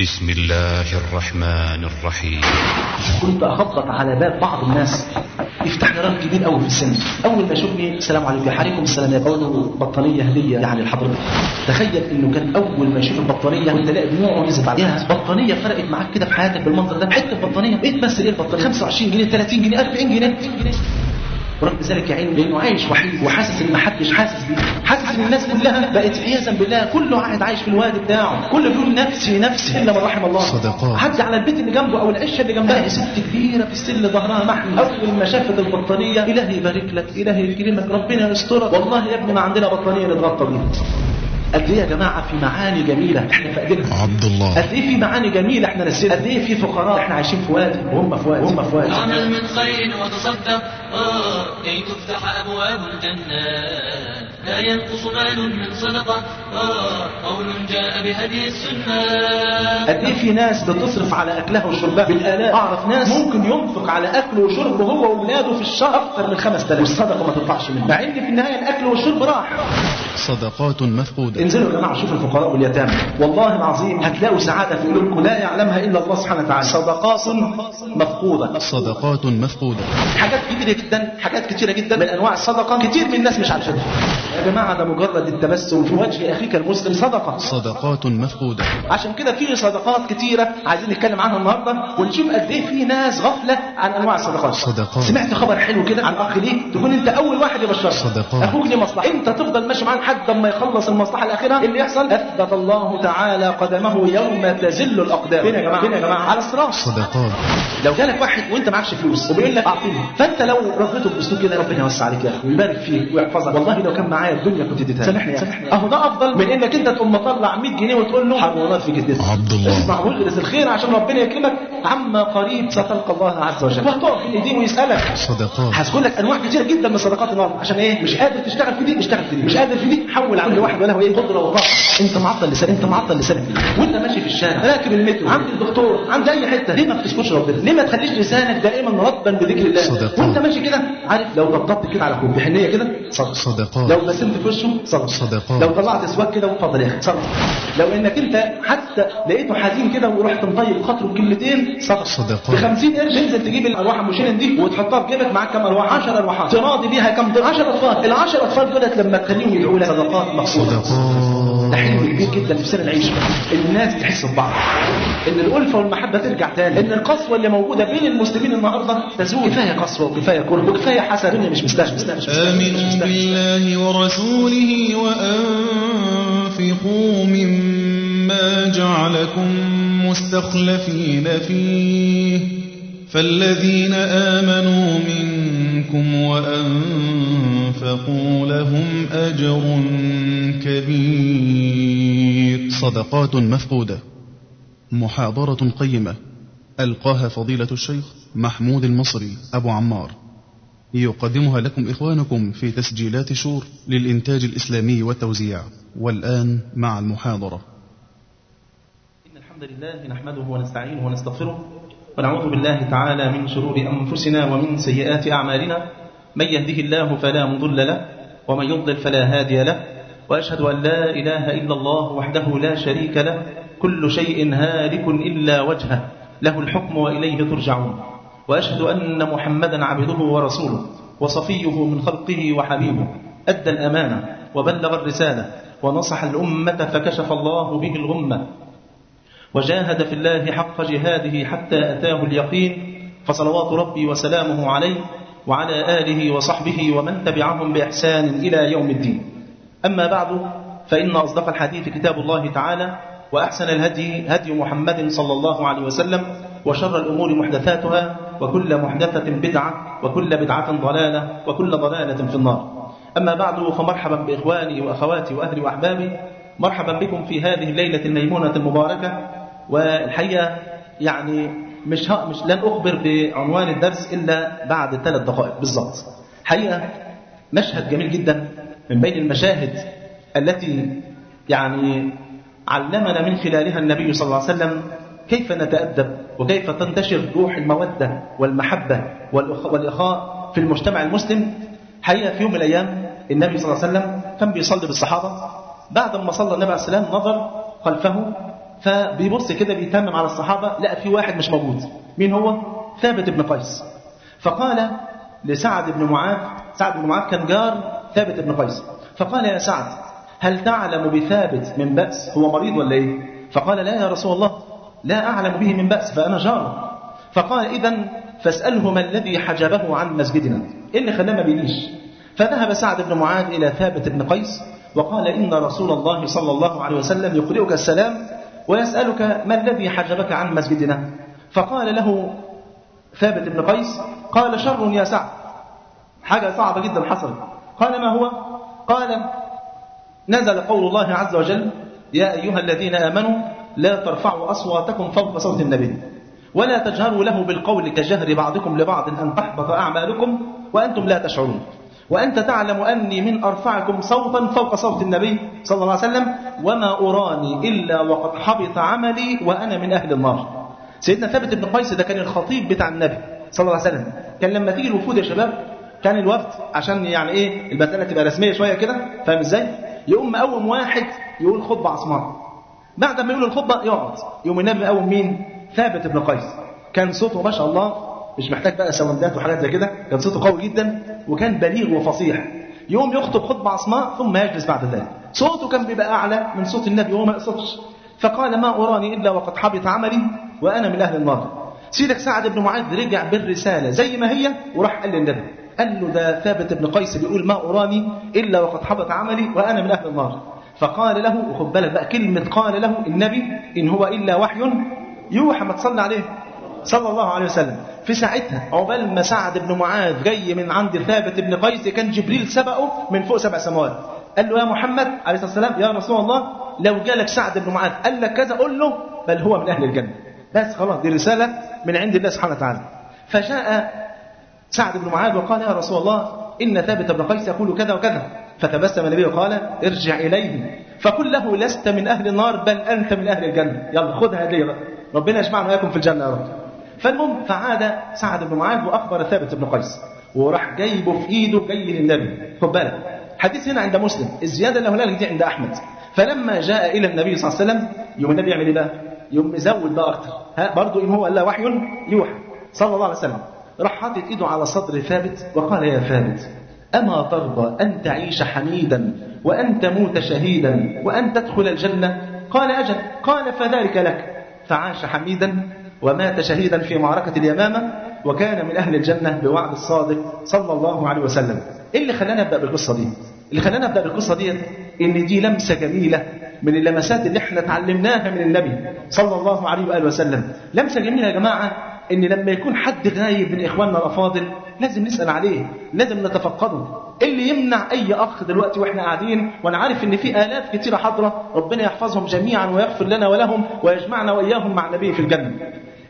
بسم الله الرحمن الرحيم. كنت اخبط على باب بعض الناس. يفتح لي راجل كبير قوي في السن. أول ما يشوفني السلام عليكم. عليكم السلام. يا له بطانيه هديه يعني لحضرتك تخيل إنه كان أول ما يشوف البطانيه كنت الاقي دموعه نزلت عليها. بطانيه فرقت معاك كده في حياتك بالمنظر ده. حتة بطانيه إيه تمثل إيه البطانيه 25 جنيه 30 جنيه 40 جنيه. ورغم ذلك يا عيني لأنه عايش وحيد وحاسس إن محدش حاسس بيه. حاسس إن الناس كلها بقت عياذا بالله. كله قاعد عايش في الوادي بتاعه. كله بيقول نفسي نفسي إلا من رحم الله. صدقات. حد على البيت اللي جنبه أو العشة اللي جنبها ست كبيرة في السن ظهرها محمي أول ما شافت البطانية. إلهي يبارك لك إلهي يكرمك ربنا يسترك. والله يا ابني ما عندنا بطانية نتغطى بيها. قد إيه يا جماعة في معاني جميلة إحنا فاقدينها عبد الله. قد إيه في معاني جميلة إحنا نسينا قد إيه في فقراء إحنا عايشين في وادي؟ وهم في وادي. وهم في وادي. اعمل من خير وتصدق. آه كي تفتح أبواب الجنة. لا ينقص مال من صدقة. آه قول جاء بهدي السنة. قد إيه في ناس بتصرف على اكلها وشربها بالالاف أعرف ناس ممكن ينفق على أكله وشربه هو وأولاده في الشهر أكثر من 5000 والصدقة ما تطلعش منه. مع إن في النهاية الأكل والشرب راح صدقات مفقودة. انزلوا يا جماعة شوفوا الفقراء واليتامى. والله العظيم هتلاقوا سعادة في قلوبكم لا يعلمها إلا الله سبحانه وتعالى. صدقات مفقودة. صدقات مفقودة. حاجات كتيرة جدا حاجات كتيرة جدا. من أنواع الصدقة كتير من الناس مش عارفينها. يا جماعة ده مجرد التبسم في وجه أخيك المسلم صدقة. صدقات مفقودة. عشان كده في صدقات كتيرة عايزين نتكلم عنها النهارده ونشوف قد إيه في ناس غفلة عن أنواع الصدقات. صدقات. سمعت خبر حلو كده عن أخ ليك؟ تكون أنت أول واحد يبشرك. صدقات. أخوك ليه مصلحة. أنت تفضل ماشي معاه لحد ما يخلص المصلحة الأخيرة. اللي يحصل؟ أثبت الله تعالى قدمه يوم تزل الأقدام. فين يا جماعة؟ فين يا جماعة؟ على الصراط صدقات. لو جالك واحد وأنت معكش فلوس وبيقول لك أعطيني فأنت لو رديته باسلوب كده ربنا يوسع عليك يا أخي ويبارك فيك ويحفظك. والله لو كان معايا الدنيا كنت اديتها سامحني أهو ده أفضل من إنك أنت تقوم مطلع 100 جنيه وتقول له حرمات في جدتك عبد الله. اسمع واغرس الخير عشان ربنا يكرمك. عما قريب ستلقى الله عز وجل. وهتقف في ايديه ويسألك. صدقات. هذكر لك أنواع كتيره جدا من صدقات النار. عشان إيه؟ مش قادر تشتغل في دي اشتغل في دي. مش قادر في دي حول على كل واحد وله إيه؟ قدرة وطاقه أنت معطل لسانك أنت معطل لسانك. وأنت ماشي في الشارع. راكب المترو. عند الدكتور. عند أي حتة. ليه ما بتشكرش ربنا؟ ليه ما تخليش لسانك دائما رطبا بذكر الله؟ صدقات. وأنت ماشي كده. عارف لو طبطبت كده على أخوك بحنيه كده؟ صدق صدقات. لو بسمت في وشه صدق صدقات. لو طلعت أسواق كده وفضل يا أخي صدق لو إنك أنت حتى لقيته حزين كده ورحت مطيب خاطره بكلمتين صدق صدقات. ب 50 قرش تنزل تجيب الأرواح المشيلن دي وتحطها في جيبك معاك كام أرواح؟ 10 أرواحات. تراضي بيها كام دول 10 أطفال. ال 10 أطفال دولت لما تخليهم يدعوا لك. صدقات مقصوده ده حلم كبير جدا في سر العيش. ان الناس تحس ببعض. إن الألفة والمحبة ترجع تاني. إن القسوة اللي موجودة بين المسلمين النهارده تزول. كفاية قسوة وكفاية كرة وكفاية حسد. الدنيا مش مستاهله آمنوا بالله ورسوله وأنفقوا مما جعلكم مستخلفين فيه. فالذين آمنوا منكم وأنفقوا لهم أجر كبير. صدقات مفقودة. محاضرة قيمة. ألقاها فضيلة الشيخ محمود المصري أبو عمار. يقدمها لكم إخوانكم في تسجيلات شور للإنتاج الإسلامي والتوزيع. والآن مع المحاضرة. إن الحمد لله نحمده ونستعينه ونستغفره. ونعوذ بالله تعالى من شرور أنفسنا ومن سيئات أعمالنا. من يهده الله فلا مضل له ومن يضلل فلا هادي له وأشهد أن لا إله إلا الله وحده لا شريك له. كل شيء هالك إلا وجهه له الحكم وإليه ترجعون. وأشهد أن محمدا عبده ورسوله وصفيه من خلقه وحبيبه. أدى الأمانة وبلغ الرسالة ونصح الأمة فكشف الله به الغمة. وجاهد في الله حق جهاده حتى أتاه اليقين فصلوات ربي وسلامه عليه وعلى آله وصحبه ومن تبعهم بإحسان إلى يوم الدين. أما بعد فإن أصدق الحديث كتاب الله تعالى وأحسن الهدي هدي محمد صلى الله عليه وسلم وشر الأمور محدثاتها وكل محدثة بدعة وكل بدعة ضلالة وكل ضلالة في النار. أما بعد فمرحبا بإخواني وأخواتي وأهلي وأحبابي مرحبا بكم في هذه الليلة الميمونة المباركة والحقيقة يعني مش ها مش لن أخبر بعنوان الدرس إلا بعد ثلاث دقائق بالضبط حقيقة مشهد جميل جدا من بين المشاهد التي يعني علمنا من خلالها النبي صلى الله عليه وسلم كيف نتأدب وكيف تنتشر روح المودة والمحبة والإخاء في المجتمع المسلم. حقيقة في يوم من الأيام النبي صلى الله عليه وسلم كان بيصلي بالصحابة. بعد ما صلى النبي عليه السلام نظر خلفه فبيبص كده بيتمم على الصحابة لقى في واحد مش موجود. مين هو؟ ثابت بن قيس. فقال لسعد بن معاذ سعد بن معاذ كان جار ثابت بن قيس. فقال يا سعد هل تعلم بثابت من بأس؟ هو مريض ولا إيه؟ فقال لا يا رسول الله لا أعلم به من بأس فأنا جار. فقال إذا فاسأله ما الذي حجبه عن مسجدنا. إيه اللي خلاه ما بيجيش فذهب سعد بن معاذ إلى ثابت بن قيس وقال إن رسول الله صلى الله عليه وسلم يقرئك السلام ويسألك ما الذي حجبك عن مسجدنا؟ فقال له ثابت بن قيس قال شر يا سعد. حاجة صعبة جدا حصلت. قال ما هو؟ قال نزل قول الله عز وجل يا أيها الذين آمنوا لا ترفعوا أصواتكم فوق صوت النبي ولا تجهروا له بالقول كجهر بعضكم لبعض أن تحبط أعمالكم وأنتم لا تشعرون. وأنت تعلم أني من أرفعكم صوتا فوق صوت النبي صلى الله عليه وسلم وما أراني إلا وقد حبط عملي وأنا من أهل النار. سيدنا ثابت بن قيس ده كان الخطيب بتاع النبي صلى الله عليه وسلم. كان لما تيجي الوفود يا شباب كان الوفد عشان يعني إيه المسألة تبقى رسمية شوية كده فاهم إزاي؟ يقوم مقوم واحد يقول خطبة عصماء بعد ما يقول الخطبة يقعد. يقوم النبي مقوم مين؟ ثابت بن قيس. كان صوته ما شاء الله مش محتاج بقى سوندات وحاجات زي كده كان صوته قوي جدا. وكان بليغ وفصيح. يوم يخطب خطبة عصماء ثم يجلس بعد ذلك. صوته كان بيبقى أعلى من صوت النبي وهو ما يقصدش. فقال ما أراني إلا وقد حبط عملي وأنا من أهل النار. سيدك سعد بن معاذ رجع بالرسالة زي ما هي وراح قال للنبي. قال له ده ثابت بن قيس بيقول ما أراني إلا وقد حبط عملي وأنا من أهل النار. فقال له وخد بالك بقى كلمة قال له النبي إن هو إلا وحي يوحى ما تصلي عليه. صلى الله عليه وسلم. في ساعتها عقبال ما سعد بن معاذ جاي من عند ثابت بن قيس كان جبريل سبقه من فوق سبع سماوات. قال له يا محمد عليه الصلاة والسلام يا رسول الله لو جالك سعد بن معاذ قال لك كذا قول له بل هو من أهل الجنة. بس خلاص دي رسالة من عند الله سبحانه وتعالى. فجاء سعد بن معاذ وقال يا رسول الله إن ثابت بن قيس يقول كذا وكذا. فتبسم النبي وقال ارجع إليه. فقل له لست من أهل النار بل أنت من أهل الجنة. يلا خدها هديه بقى. ربنا يجمعنا وإياكم في الجنة يا رب. فالمهم فعاد سعد بن معاذ وأخبر ثابت بن قيس وراح جايبه في إيده جاي للنبي. خد بالك حديث هنا عند مسلم الزيادة اللي هنالك دي عند أحمد. فلما جاء إلى النبي صلى الله عليه وسلم يوم النبي يعمل إيه بقى؟ يوم مزود بقى أكتر. ها برضه إن هو إلا وحي يوحى صلى الله عليه وسلم. راح حاطط إيده على صدر ثابت وقال يا ثابت أما ترضى أن تعيش حميدا وأن تموت شهيدا وأن تدخل الجنة؟ قال أجل قال فذلك لك. فعاش حميدا ومات شهيدا في معركة اليمامة وكان من أهل الجنة بوعد الصادق صلى الله عليه وسلم. إيه اللي خلانا نبدأ بالقصة دي؟ اللي خلانا نبدأ بالقصة دي إن دي لمسة جميلة من اللمسات اللي إحنا اتعلمناها من النبي صلى الله عليه وآله وسلم. لمسة جميلة يا جماعة إن لما يكون حد غايب من إخواننا الأفاضل لازم نسأل عليه لازم نتفقده. إيه اللي يمنع أي أخ دلوقتي وإحنا قاعدين وأنا عارف إن في آلاف كتيرة حاضرة ربنا يحفظهم جميعا ويغفر لنا ولهم ويجمعنا وإياهم مع النبي في الجنة؟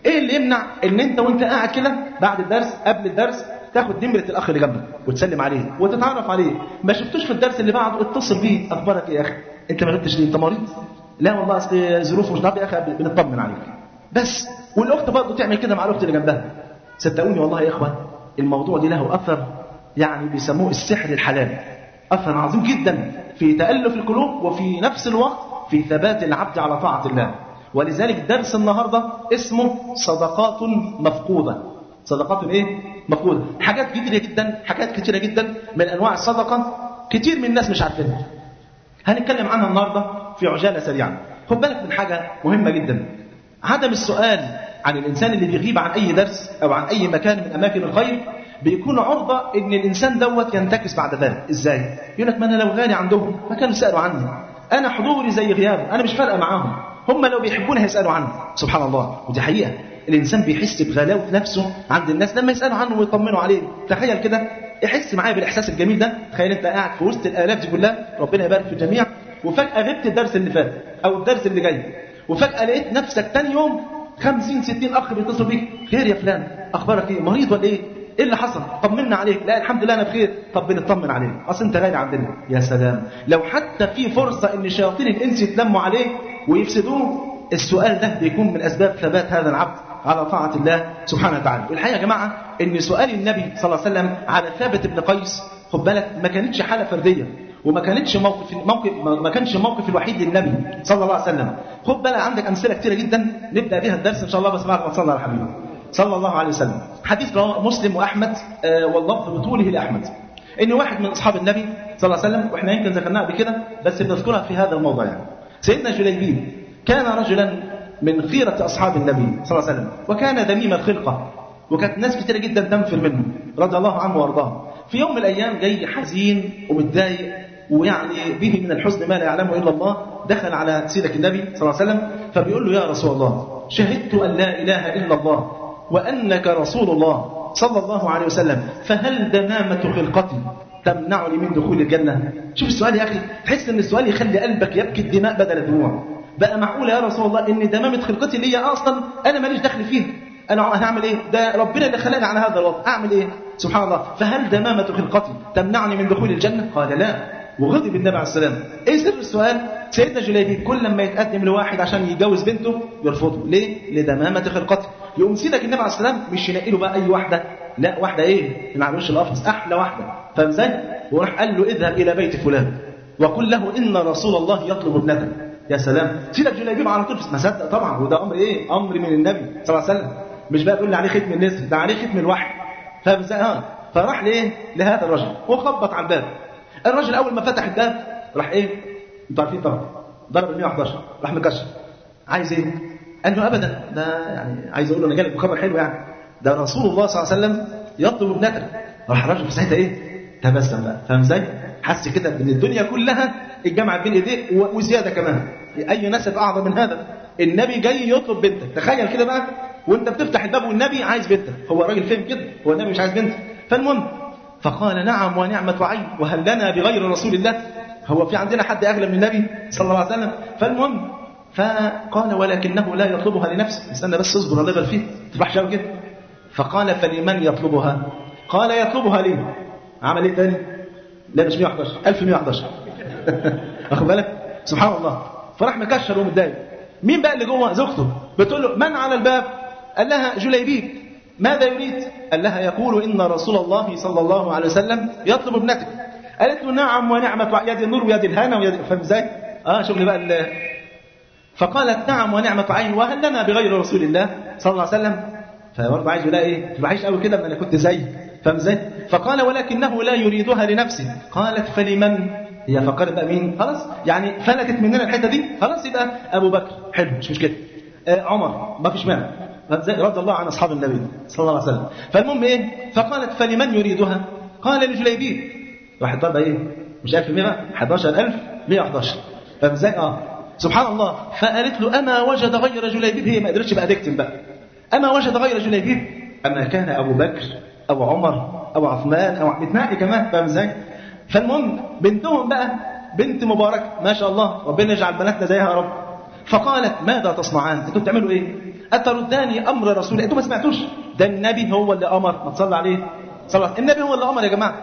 إيه اللي يمنع ان انت وانت قاعد كده بعد الدرس قبل الدرس تاخد نمره الأخ اللي جنبك وتسلم عليه وتتعرف عليه؟ ما شفتوش في الدرس اللي بعده؟ اتصل بيه أخبارك إيه يا أخي؟ أنت ما غبتش ليه؟ أنت مريض؟ لا والله أصل ظروف مش يا أخي بنطمن عليك. بس والأخت برضه تعمل كده مع الأخت اللي جنبها. صدقوني والله يا اخوان الموضوع دي له أثر يعني بيسموه السحر الحلال. أثر عظيم جدا في تألف القلوب وفي نفس الوقت في ثبات العبد على طاعة الله. ولذلك درس النهاردة اسمه صدقات مفقودة. صدقات إيه؟ مفقودة. حاجات كتيرة جدا حاجات كتيرة جدا من أنواع الصدقة كتير من الناس مش عارفينها. هنتكلم عنها النهاردة في عجالة سريعة خد بالك من حاجة مهمة جدا. عدم السؤال عن الإنسان اللي بيغيب عن أي درس أو عن أي مكان من أماكن الخير بيكون عرضة إن الإنسان دوت ينتكس بعد ذلك. إزاي؟ يقول لك ما أنا لو غالي عندهم ما كانوا سألوا عني. أنا حضوري زي غيابه أنا مش فارقة معاهم. هم لو بيحبوني هيسألوا عنه. سبحان الله ودي حقيقة. الإنسان بيحس بغلاوة نفسه عند الناس لما يسألوا عنه ويطمنوا عليه. تخيل كده. يحس معايا بالإحساس الجميل ده. تخيل أنت قاعد في وسط الآلاف دي كلها. ربنا يبارك في الجميع. وفجأة غبت الدرس اللي فات أو الدرس اللي جاي. وفجأة لقيت نفسك تاني يوم 50 60 أخ بيتصلوا بيك. خير يا فلان. أخبارك إيه؟ مريض ولا إيه؟ إيه اللي حصل؟ طمنا عليك. لا الحمد لله أنا بخير. طب بنطمن عليك؟ أصل أنت غالي عندنا يا سلام. لو حتى في فرصة إن شياطين الانس يتلموا عليه ويفسدوه السؤال ده بيكون من أسباب ثبات هذا العبد على طاعة الله سبحانه وتعالى. والحقيقة يا جماعة إن سؤال النبي صلى الله عليه وسلم على ثابت بن قيس خد بالك ما كانتش حالة فردية وما كانتش موقف موقف ما كانش الموقف الوحيد للنبي صلى الله عليه وسلم. خد بالك عندك أمثلة كثيره جدا نبدأ بها الدرس إن شاء الله. بس بعد ما تصلي على حبيبي صلى الله عليه وسلم. حديث رواه مسلم وأحمد آه واللفظ بطوله لأحمد. ان واحد من أصحاب النبي صلى الله عليه وسلم وإحنا يمكن ذكرناها قبل كده بس بنذكرها في هذا الموضوع يعني. سيدنا جليبيب كان رجلا من خيرة أصحاب النبي صلى الله عليه وسلم وكان دميم الخلقة وكانت ناس كتير جدا تنفر منه رضي الله عنه وأرضاه. في يوم من الأيام جاي حزين ومتضايق ويعني به من الحزن ما لا يعلمه إلا الله دخل على سيدك النبي صلى الله عليه وسلم فبيقول له يا رسول الله شهدت أن لا إله إلا الله وأنك رسول الله صلى الله عليه وسلم فهل دمامة خلقتي تمنعني من دخول الجنة؟ شوف السؤال يا أخي تحس أن السؤال يخلي قلبك يبكي الدماء بدل الدموع. بقى معقول يا رسول الله إن دمامة خلقتي اللي هي أصلا أنا ماليش دخل فيها؟ أنا هعمل إيه؟ ده ربنا اللي خلاني على هذا الوضع أعمل إيه؟ سبحان الله. فهل دمامة خلقتي تمنعني من دخول الجنة؟ قال لا. وغضب النبي عليه السلام إيه سر السؤال؟ سيدنا جليبيب كل لما يتقدم لواحد عشان يتجوز بنته يرفضه. ليه؟ لدمامة خلقته. يقوم سيدك النبي عليه السلام مش ينقي له بقى أي واحدة. لا واحدة إيه؟ من على وش القفص. أحلى واحدة. فاهم إزاي؟ وراح قال له اذهب إلى بيت فلان. وقل له إن رسول الله يطلب ابنتك يا سلام. سيدك جليبيب على طول ما صدق طبعا. وده أمر إيه؟ أمر من النبي صلى الله عليه وسلم. مش بقى يقول لي عليه ختم النسر ده عليه ختم الوحي. فاهم إزاي؟ آه. فراح لإيه؟ لهذا الرجل. وخبط على الباب. الرجل أول ما فتح الباب راح إيه؟ أنتوا عارفين طبعا ضرب ال 111 راح مكشر عايز إيه؟ قال له ابدا. ده يعني عايز أقول له أنا جالك بخبر حلو يعني. ده رسول الله صلى الله عليه وسلم يطلب ابنتك راح الراجل في ساعتها إيه؟ تبسم بقى. فاهم إزاي حس كده إن الدنيا كلها اتجمعت بين ايديه وزيادة كمان. اي نسب أعظم من هذا؟ النبي جاي يطلب بنتك. تخيل كده بقى. وأنت بتفتح الباب والنبي عايز بنتك. هو راجل فهم كده هو النبي مش عايز بنتك. فالمهم فقال نعم ونعمة عين وهل لنا بغير رسول الله؟ هو في عندنا حد أغلى من النبي صلى الله عليه وسلم؟ فالمهم فقال ولكنه لا يطلبها لنفسه. استنى بس اصبر الله تفرحش قوي كده. فقال فلمن يطلبها؟ قال يطلبها لي. عمل إيه تاني؟ لا مش 111 1111 واخد بالك؟ سبحان الله. فراح مكشر ومتضايق. مين بقى اللي جوه؟ زوجته. بتقول له من على الباب؟ قال لها جليبيب. ماذا يريد؟ قال لها يقول إن رسول الله صلى الله عليه وسلم يطلب ابنتك قالت له نعم ونعمة يد النور ويد الهنا ويد فاهم إزاي؟ آه لي بقى ال... فقالت نعم ونعمة عين وهل لنا بغير رسول الله صلى الله عليه وسلم. فبرضه عايز يقول إيه تبقى عايش قوي كده ما أنا كنت زي فاهم إزاي؟ فقال ولكنه لا يريدها لنفسه. قالت فلمن؟ هي فكرت بقى مين؟ خلاص يعني فلتت مننا الحتة دي؟ خلاص يبقى أبو بكر. حلو مش مشكلة. آه عمر ما فيش مانع. رضي الله عن أصحاب النبي صلى الله عليه وسلم. فالمهم إيه؟ فقالت فلمن يريدها؟ قال لجليبيب راح ضرب إيه؟ مش 1100 11111 فاهم إزاي آه. سبحان الله. فقالت له أما وجد غير جليبيب هي ما قدرتش بقى تكتم بقى. أما وجد غير جليبيب أما كان أبو بكر أو عمر أو عثمان أو بتنقي كمان. فاهم إزاي؟ فالمهم بنتهم بقى بنت مبارك ما شاء الله ربنا يجعل بناتنا زيها يا رب. فقالت ماذا تصنعان؟ أنتوا بتعملوا إيه؟ أترداني أمر رسول الله أنتوا ما سمعتوش. ده النبي هو اللي أمر. ما تصلى عليه. صلى النبي هو اللي أمر يا جماعة.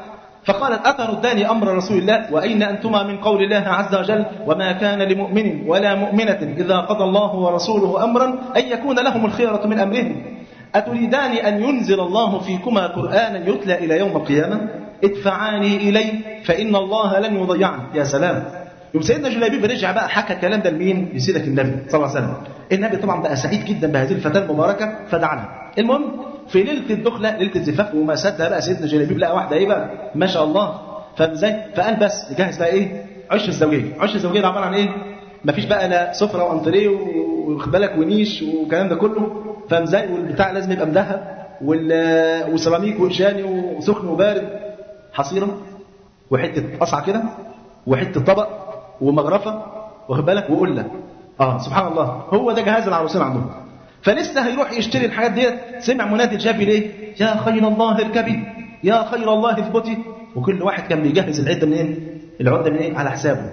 فقالت أترداني أمر رسول الله؟ وأين أنتما من قول الله عز وجل وما كان لمؤمن ولا مؤمنة إذا قضى الله ورسوله أمرا أن يكون لهم الخيرة من أمرهم. أتريدان أن ينزل الله فيكما قرآنا يتلى إلى يوم القيامة؟ ادفعاني إليه فإن الله لن يضيعني. يا سلام. يوم سيدنا جلابيب رجع بقى حكى الكلام ده لمين؟ لسيدك النبي صلى الله عليه وسلم. النبي طبعا بقى سعيد جدا بهذه الفتاة المباركة فدعا. المهم في ليلة الدخلة ليلة الزفاف وما صدق بقى سيدنا جلابيب لقى واحدة إيه بقى؟ ما شاء الله فاهم إزاي؟ فقال بس نجهز بقى إيه؟ عش الزوجيه، عش الزوجيه ده عبارة عن إيه؟ مفيش بقى لا سفرة وأنتريه واخد بالك ونيش والكلام ده كله فاهم إزاي؟ والبتاع لازم يبقى مذهب وسيراميك وشاني وسخن وبارد حصيرة وحتة قصعة كده وحتة طبق ومغرفة واخد بالك؟ وقله آه سبحان الله. هو ده جهاز العروسين عندهم. فلسه هيروح يشتري الحاجات ديت. سمع منادي شافي ليه؟ يا خير الله اركبي يا خير الله اثبتي وكل واحد كان بيجهز العده منين؟ العده منين؟ على حسابه.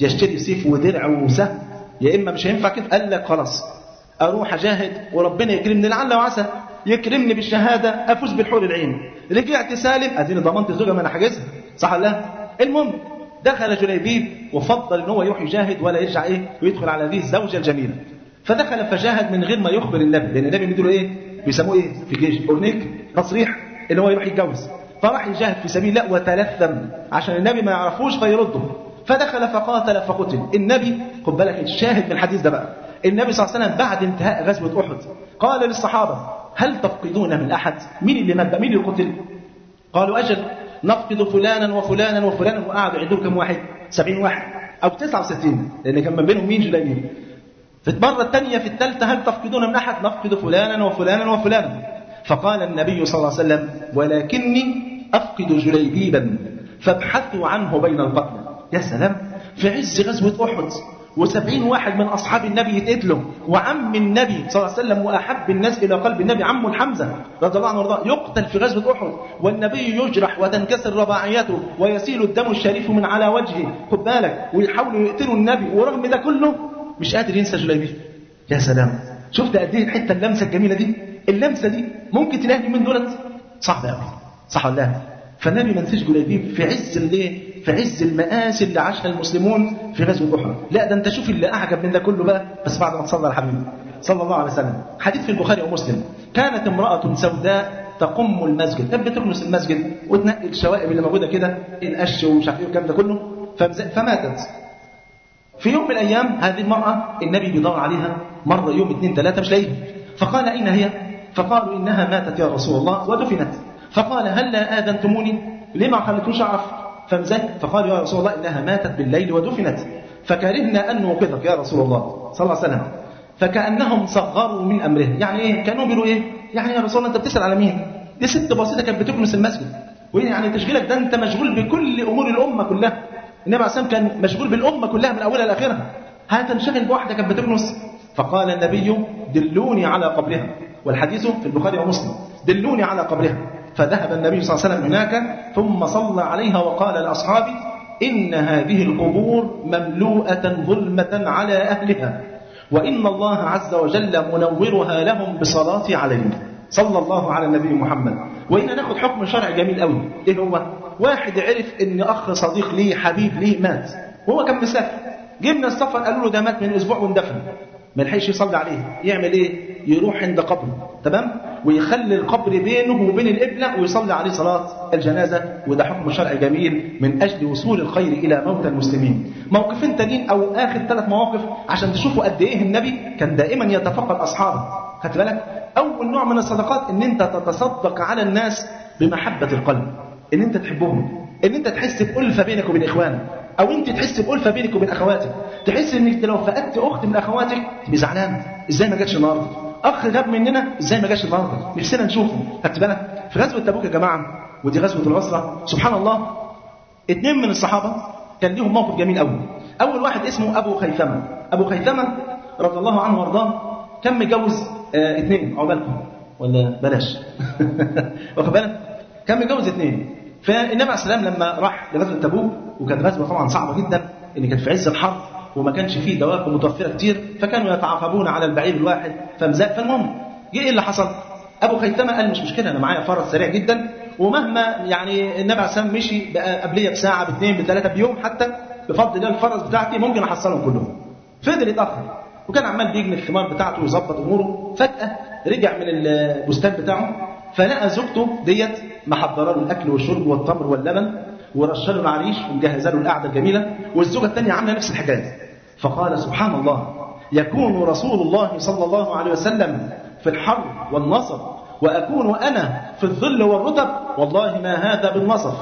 يشتري سيف ودرع وسهم يا إما مش هينفع كده. قال لك خلاص. أروح أجاهد. وربنا يكرمني لعل وعسى. يكرمني بالشهادة. أفوز بالحور العين. رجعت سالم. أديني ضمنت الزوجة ما أنا حاجزها صح ولا لا؟ المهم دخل جليبيب وفضل ان هو يروح يجاهد ولا يرجع إيه ويدخل على هذه الزوجة الجميلة. فدخل فجاهد من غير ما يخبر النبي لأن النبي بيدوا إيه بيسموه إيه في الجيش أورنيك تصريح ان هو يروح يتجوز. فراح يجاهد في سبيل الله وتلثم عشان النبي ما يعرفوش فيرده. فدخل فقاتل فقتل. النبي خد بالك الشاهد من الحديث ده بقى. النبي صلى الله عليه وسلم بعد انتهاء غزوة أحد قال للصحابة هل تفقدون من أحد؟ مين اللي مات مين اللي قتل؟ قالوا أجل نفقد فلانا وفلانا وفلانا. وقعدوا يعدوا كم واحد؟ سبعين واحد أو تسعة وستين. لأن كان ما بينهم مين جلالين في المرة الثانية في الثالثة هل تفقدون من أحد؟ نفقد فلانا وفلانا وفلانا. فقال النبي صلى الله عليه وسلم ولكني أفقد جليبيبا فابحثوا عنه بين القتلى. يا سلام في عز غزوة أحد وسبعين واحد من أصحاب النبي يتقتلوا وعم النبي صلى الله عليه وسلم وأحب الناس إلى قلب النبي عمه الحمزة رضي الله عنه وارضاه يقتل في غزوة أحد والنبي يجرح وتنكسر رباعياته ويسيل الدم الشريف من على وجهه خد بالك ويحاولوا يقتلوا النبي ورغم ده كله مش قادر ينسى جليبيب يا سلام! شفت قد إيه الحتة اللمسة الجميلة دي؟ اللمسة دي ممكن تلاقي من دولت؟ صعب قوي صح ولا لا؟ فالنبي ما نسيش جليبيب في عز الايه في عز المآسي اللي عاشها المسلمون في غزوة أحد. لا ده أنت شوف اللي أعجب من ده كله بقى. بس بعد ما تصلى الحبيب صلى الله عليه وسلم. حديث في البخاري ومسلم. كانت امرأة سوداء تقم المسجد. كانت بتكنس المسجد وتنقي الشوائب اللي موجودة كده القش ومش عارف إيه والكلام ده كله. فماتت. في يوم من الأيام هذه المرأة النبي بيدور عليها مرة يوم اثنين ثلاثة مش لاقيها. فقال أين هي؟ فقالوا إنها ماتت يا رسول الله ودفنت. فقال هل لا آذنتموني؟ لما خلتوش أعرف فمزاي فقالوا يا رسول الله إنها ماتت بالليل ودفنت. فكرهنا أن نوقظك يا رسول الله صلى الله عليه وسلم. فكأنهم صغروا من أمره يعني إيه؟ كانوا بيقولوا إيه؟ يعني يا رسول الله أنت بتسأل على مين؟ دي ست بسيطة كانت بتكنس المسجد. وإيه يعني تشغيلك ده أنت مشغول بكل أمور الأمة كلها. النبي عليه الصلاة كان مشغول بالأمة كلها من أولها لاخرها هتنشغل بواحدة كانت بتكنس فقال النبي دلوني على قبرها. والحديث في البخاري ومسلم. دلوني على قبرها. فذهب النبي صلى الله عليه وسلم هناك ثم صلى عليها وقال لأصحابه إن هذه القبور مملوءة ظلمة على أهلها وإن الله عز وجل منورها لهم بصلاتي عليهم. صلى الله على النبي محمد. وهنا ناخد حكم شرعي جميل قوي إيه هو؟ واحد عرف إن أخ صديق ليه حبيب ليه مات. وهو كان مسافر. جبنا السفر قالوا له ده مات من أسبوع واندفن ما لحقش يصلي عليه. يعمل إيه؟ يروح عند قبره. تمام؟ ويخلي القبر بينه وبين القبلة ويصلي عليه صلاة الجنازة وده حكم شرعي جميل من أجل وصول الخير إلى موتى المسلمين. موقفين تانيين أو آخر ثلاث مواقف عشان تشوفوا قد إيه النبي كان دائما يتفقد أصحابه. خدت بالك؟ أول نوع من الصدقات إن أنت تتصدق على الناس بمحبة القلب. إن أنت تحبهم. إن أنت تحس بألفة بينك وبين إخوانك أو أنت تحس بألفة بينك وبين أخواتك. تحس إنك لو فقدت أخت من أخواتك تبقى زعلان. إزاي ما جاتش النهارده؟ أخ غاب مننا إزاي ما جاش النهارده. نفسنا نشوفه. خدت بالك؟ في غزوة تبوك يا جماعة ودي غزوة العسره سبحان الله اثنين من الصحابة كان ليهم موقف جميل قوي أول واحد اسمه أبو خيثمة. أبو خيثمة رضي الله عنه وأرضاه كان متجوز آه اثنين عقبالكم ولا بلاش. واخد بالك؟ كان متجوز اثنين فالنبي عليه السلام لما راح لغزوة تبوك وكانت غزوة طبعا صعبة جدا ان كانت في عز الحرب وما كانش فيه دواب متوفره كتير فكانوا يتعاقبون على البعير الواحد. فمزاق فالمهم جه إيه اللي حصل؟ أبو خيثمة قال مش مشكلة أنا معايا فرس سريع جدا. ومهما يعني النبي عليه السلام مشي قبلية بساعة باثنين بثلاثة بيوم حتى بفضل الله الفرس بتاعتي ممكن أحصلهم كلهم. فضل يتأخر. وكان عمال بيجني الثمار بتاعته ويظبط أموره. فجأة رجع من البستان بتاعه فلقى زوجته ديت محضرة له الأكل والشرب والتمر واللبن ورشه له العريش ومجهزة له القعدة الجميلة. والزوجة الثانية عاملة نفس الحكاية فقال سبحان الله يكون رسول الله صلى الله عليه وسلم في الحر والنصر وأكون أنا في الظل والرطب والله ما هذا بالنصر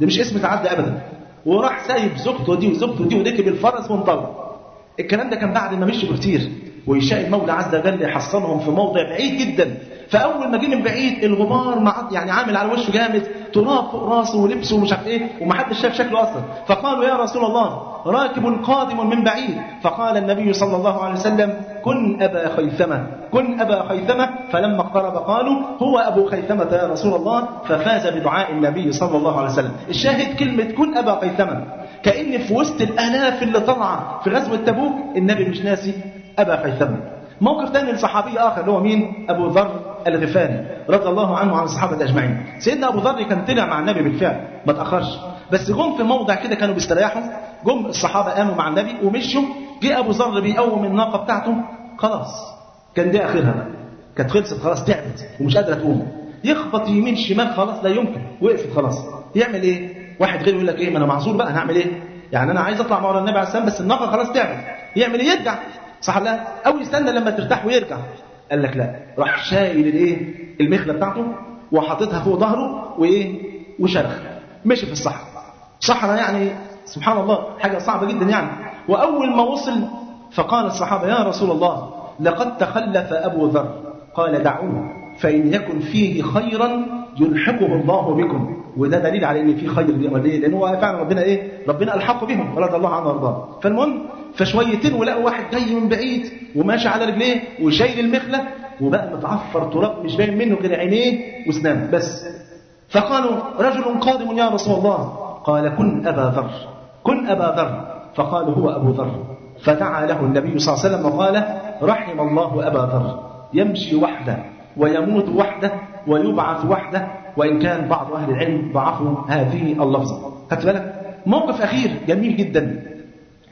ده مش اسم تعدى أبدا. وراح سايب زوجته دي وزوجته دي وركب الفرس وانطلق. الكلام ده كان بعد ما مشي بكتير ويشاء المولى عز وجل يحصلهم في موضع بعيد جدا. فأول ما جه من بعيد الغبار يعني عامل على وشه جامد تراب فوق راسه ولبسه ومش عارف إيه ومحدش شاف شكله أصلا. فقالوا يا رسول الله راكب قادم من بعيد. فقال النبي صلى الله عليه وسلم كن أبا خيثمة كن أبا خيثمة. فلما اقترب قالوا هو أبو خيثمة يا رسول الله. ففاز بدعاء النبي صلى الله عليه وسلم. الشاهد كلمة كن أبا خيثمة كان في وسط الآلاف اللي طالعة في غزوة تبوك النبي مش ناسي أبا خيثمة. موقف ثاني لصحابي آخر اللي هو مين؟ أبو ذر. الغفاري رضي الله عنه وعن الصحابة أجمعين. سيدنا أبو ذر كان طلع مع النبي بالفعل ما تأخرش. بس جم في موضع كده كانوا بيستريحوا جم الصحابة قاموا مع النبي ومشوا جه أبو ذر بيقوم الناقة بتاعته خلاص كان دي آخرها بقى. كانت خلصت خلاص تعبت ومش قادرة تقوم. يخبط يمين شمال خلاص لا يمكن وقفت خلاص. يعمل إيه؟ واحد غيره يقول لك إيه ما أنا معذور بقى هنعمل إيه؟ يعني أنا عايز أطلع مع النبي عليه بس الناقة خلاص تعبت. يعمل إيه؟ يرجع. صح لا؟ أو يستنى لما ترتاح ويرجع. قال لك لا. راح شايل الايه؟ المخلة بتاعته وحاططها فوق ظهره وايه؟ وشرخ. مشي في الصحراء. صحراء يعني سبحان الله حاجة صعبة جدا يعني. وأول ما وصل فقال الصحابة يا رسول الله لقد تخلف أبو ذر. قال دعوه فإن يكن فيه خيرا يلحقه الله بكم. وده دليل على إن في خير لأن هو فعلا ربنا إيه؟ ربنا ألحقه بهم رضي الله عنه وارضاه فالمهم فشويتين ولقوا واحد جاي من بعيد وماشي على رجليه وشايل المخلة وبقى متعفر تراب مش باين منه غير عينيه واسنانه بس. فقالوا رجل قادم يا رسول الله. قال كن أبا ذر. كن أبا ذر. فقال هو أبو ذر. فدعا له النبي صلى الله عليه وسلم وقال رحم الله أبا ذر. يمشي وحده ويموت وحده ويبعث وحده وإن كان بعض أهل العلم ضعفوا هذه اللفظة. خدت بالك؟ موقف أخير جميل جدا.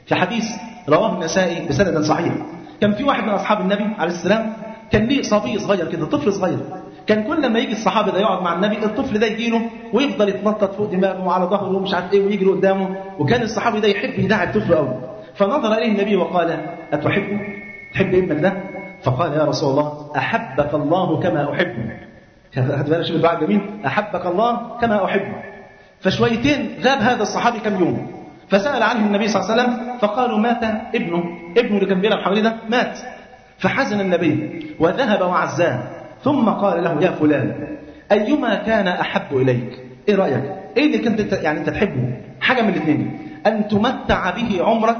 في حديث رواه النسائي بسند صحيح. كان في واحد من أصحاب النبي عليه السلام كان ليه صبي صغير كده طفل صغير. كان كل ما يجي الصحابة ده يقعد مع النبي الطفل ده يجي له ويفضل يتنطط فوق دماغه وعلى ظهره ومش عارف إيه ويجري قدامه. وكان الصحابي ده يحب يدعي الطفل قوي فنظر إليه النبي وقال أتحبه؟ تحب ابنك ده؟ فقال يا رسول الله أحبك الله كما أحبه. هات بالك شوف الدعاء الجميل أحبك الله كما أحبه. فشويتين غاب هذا الصحابي كم يوم. فسأل عنه النبي صلى الله عليه وسلم فقالوا مات ابنه ابنه اللي كان بيلعب حواليه ده مات. فحزن النبي وذهب وعزاه ثم قال له يا فلان أيما كان أحب إليك؟ إيه رأيك؟ إيه اللي كنت يعني أنت تحبه؟ حاجة من الاثنين أن تمتع به عمرك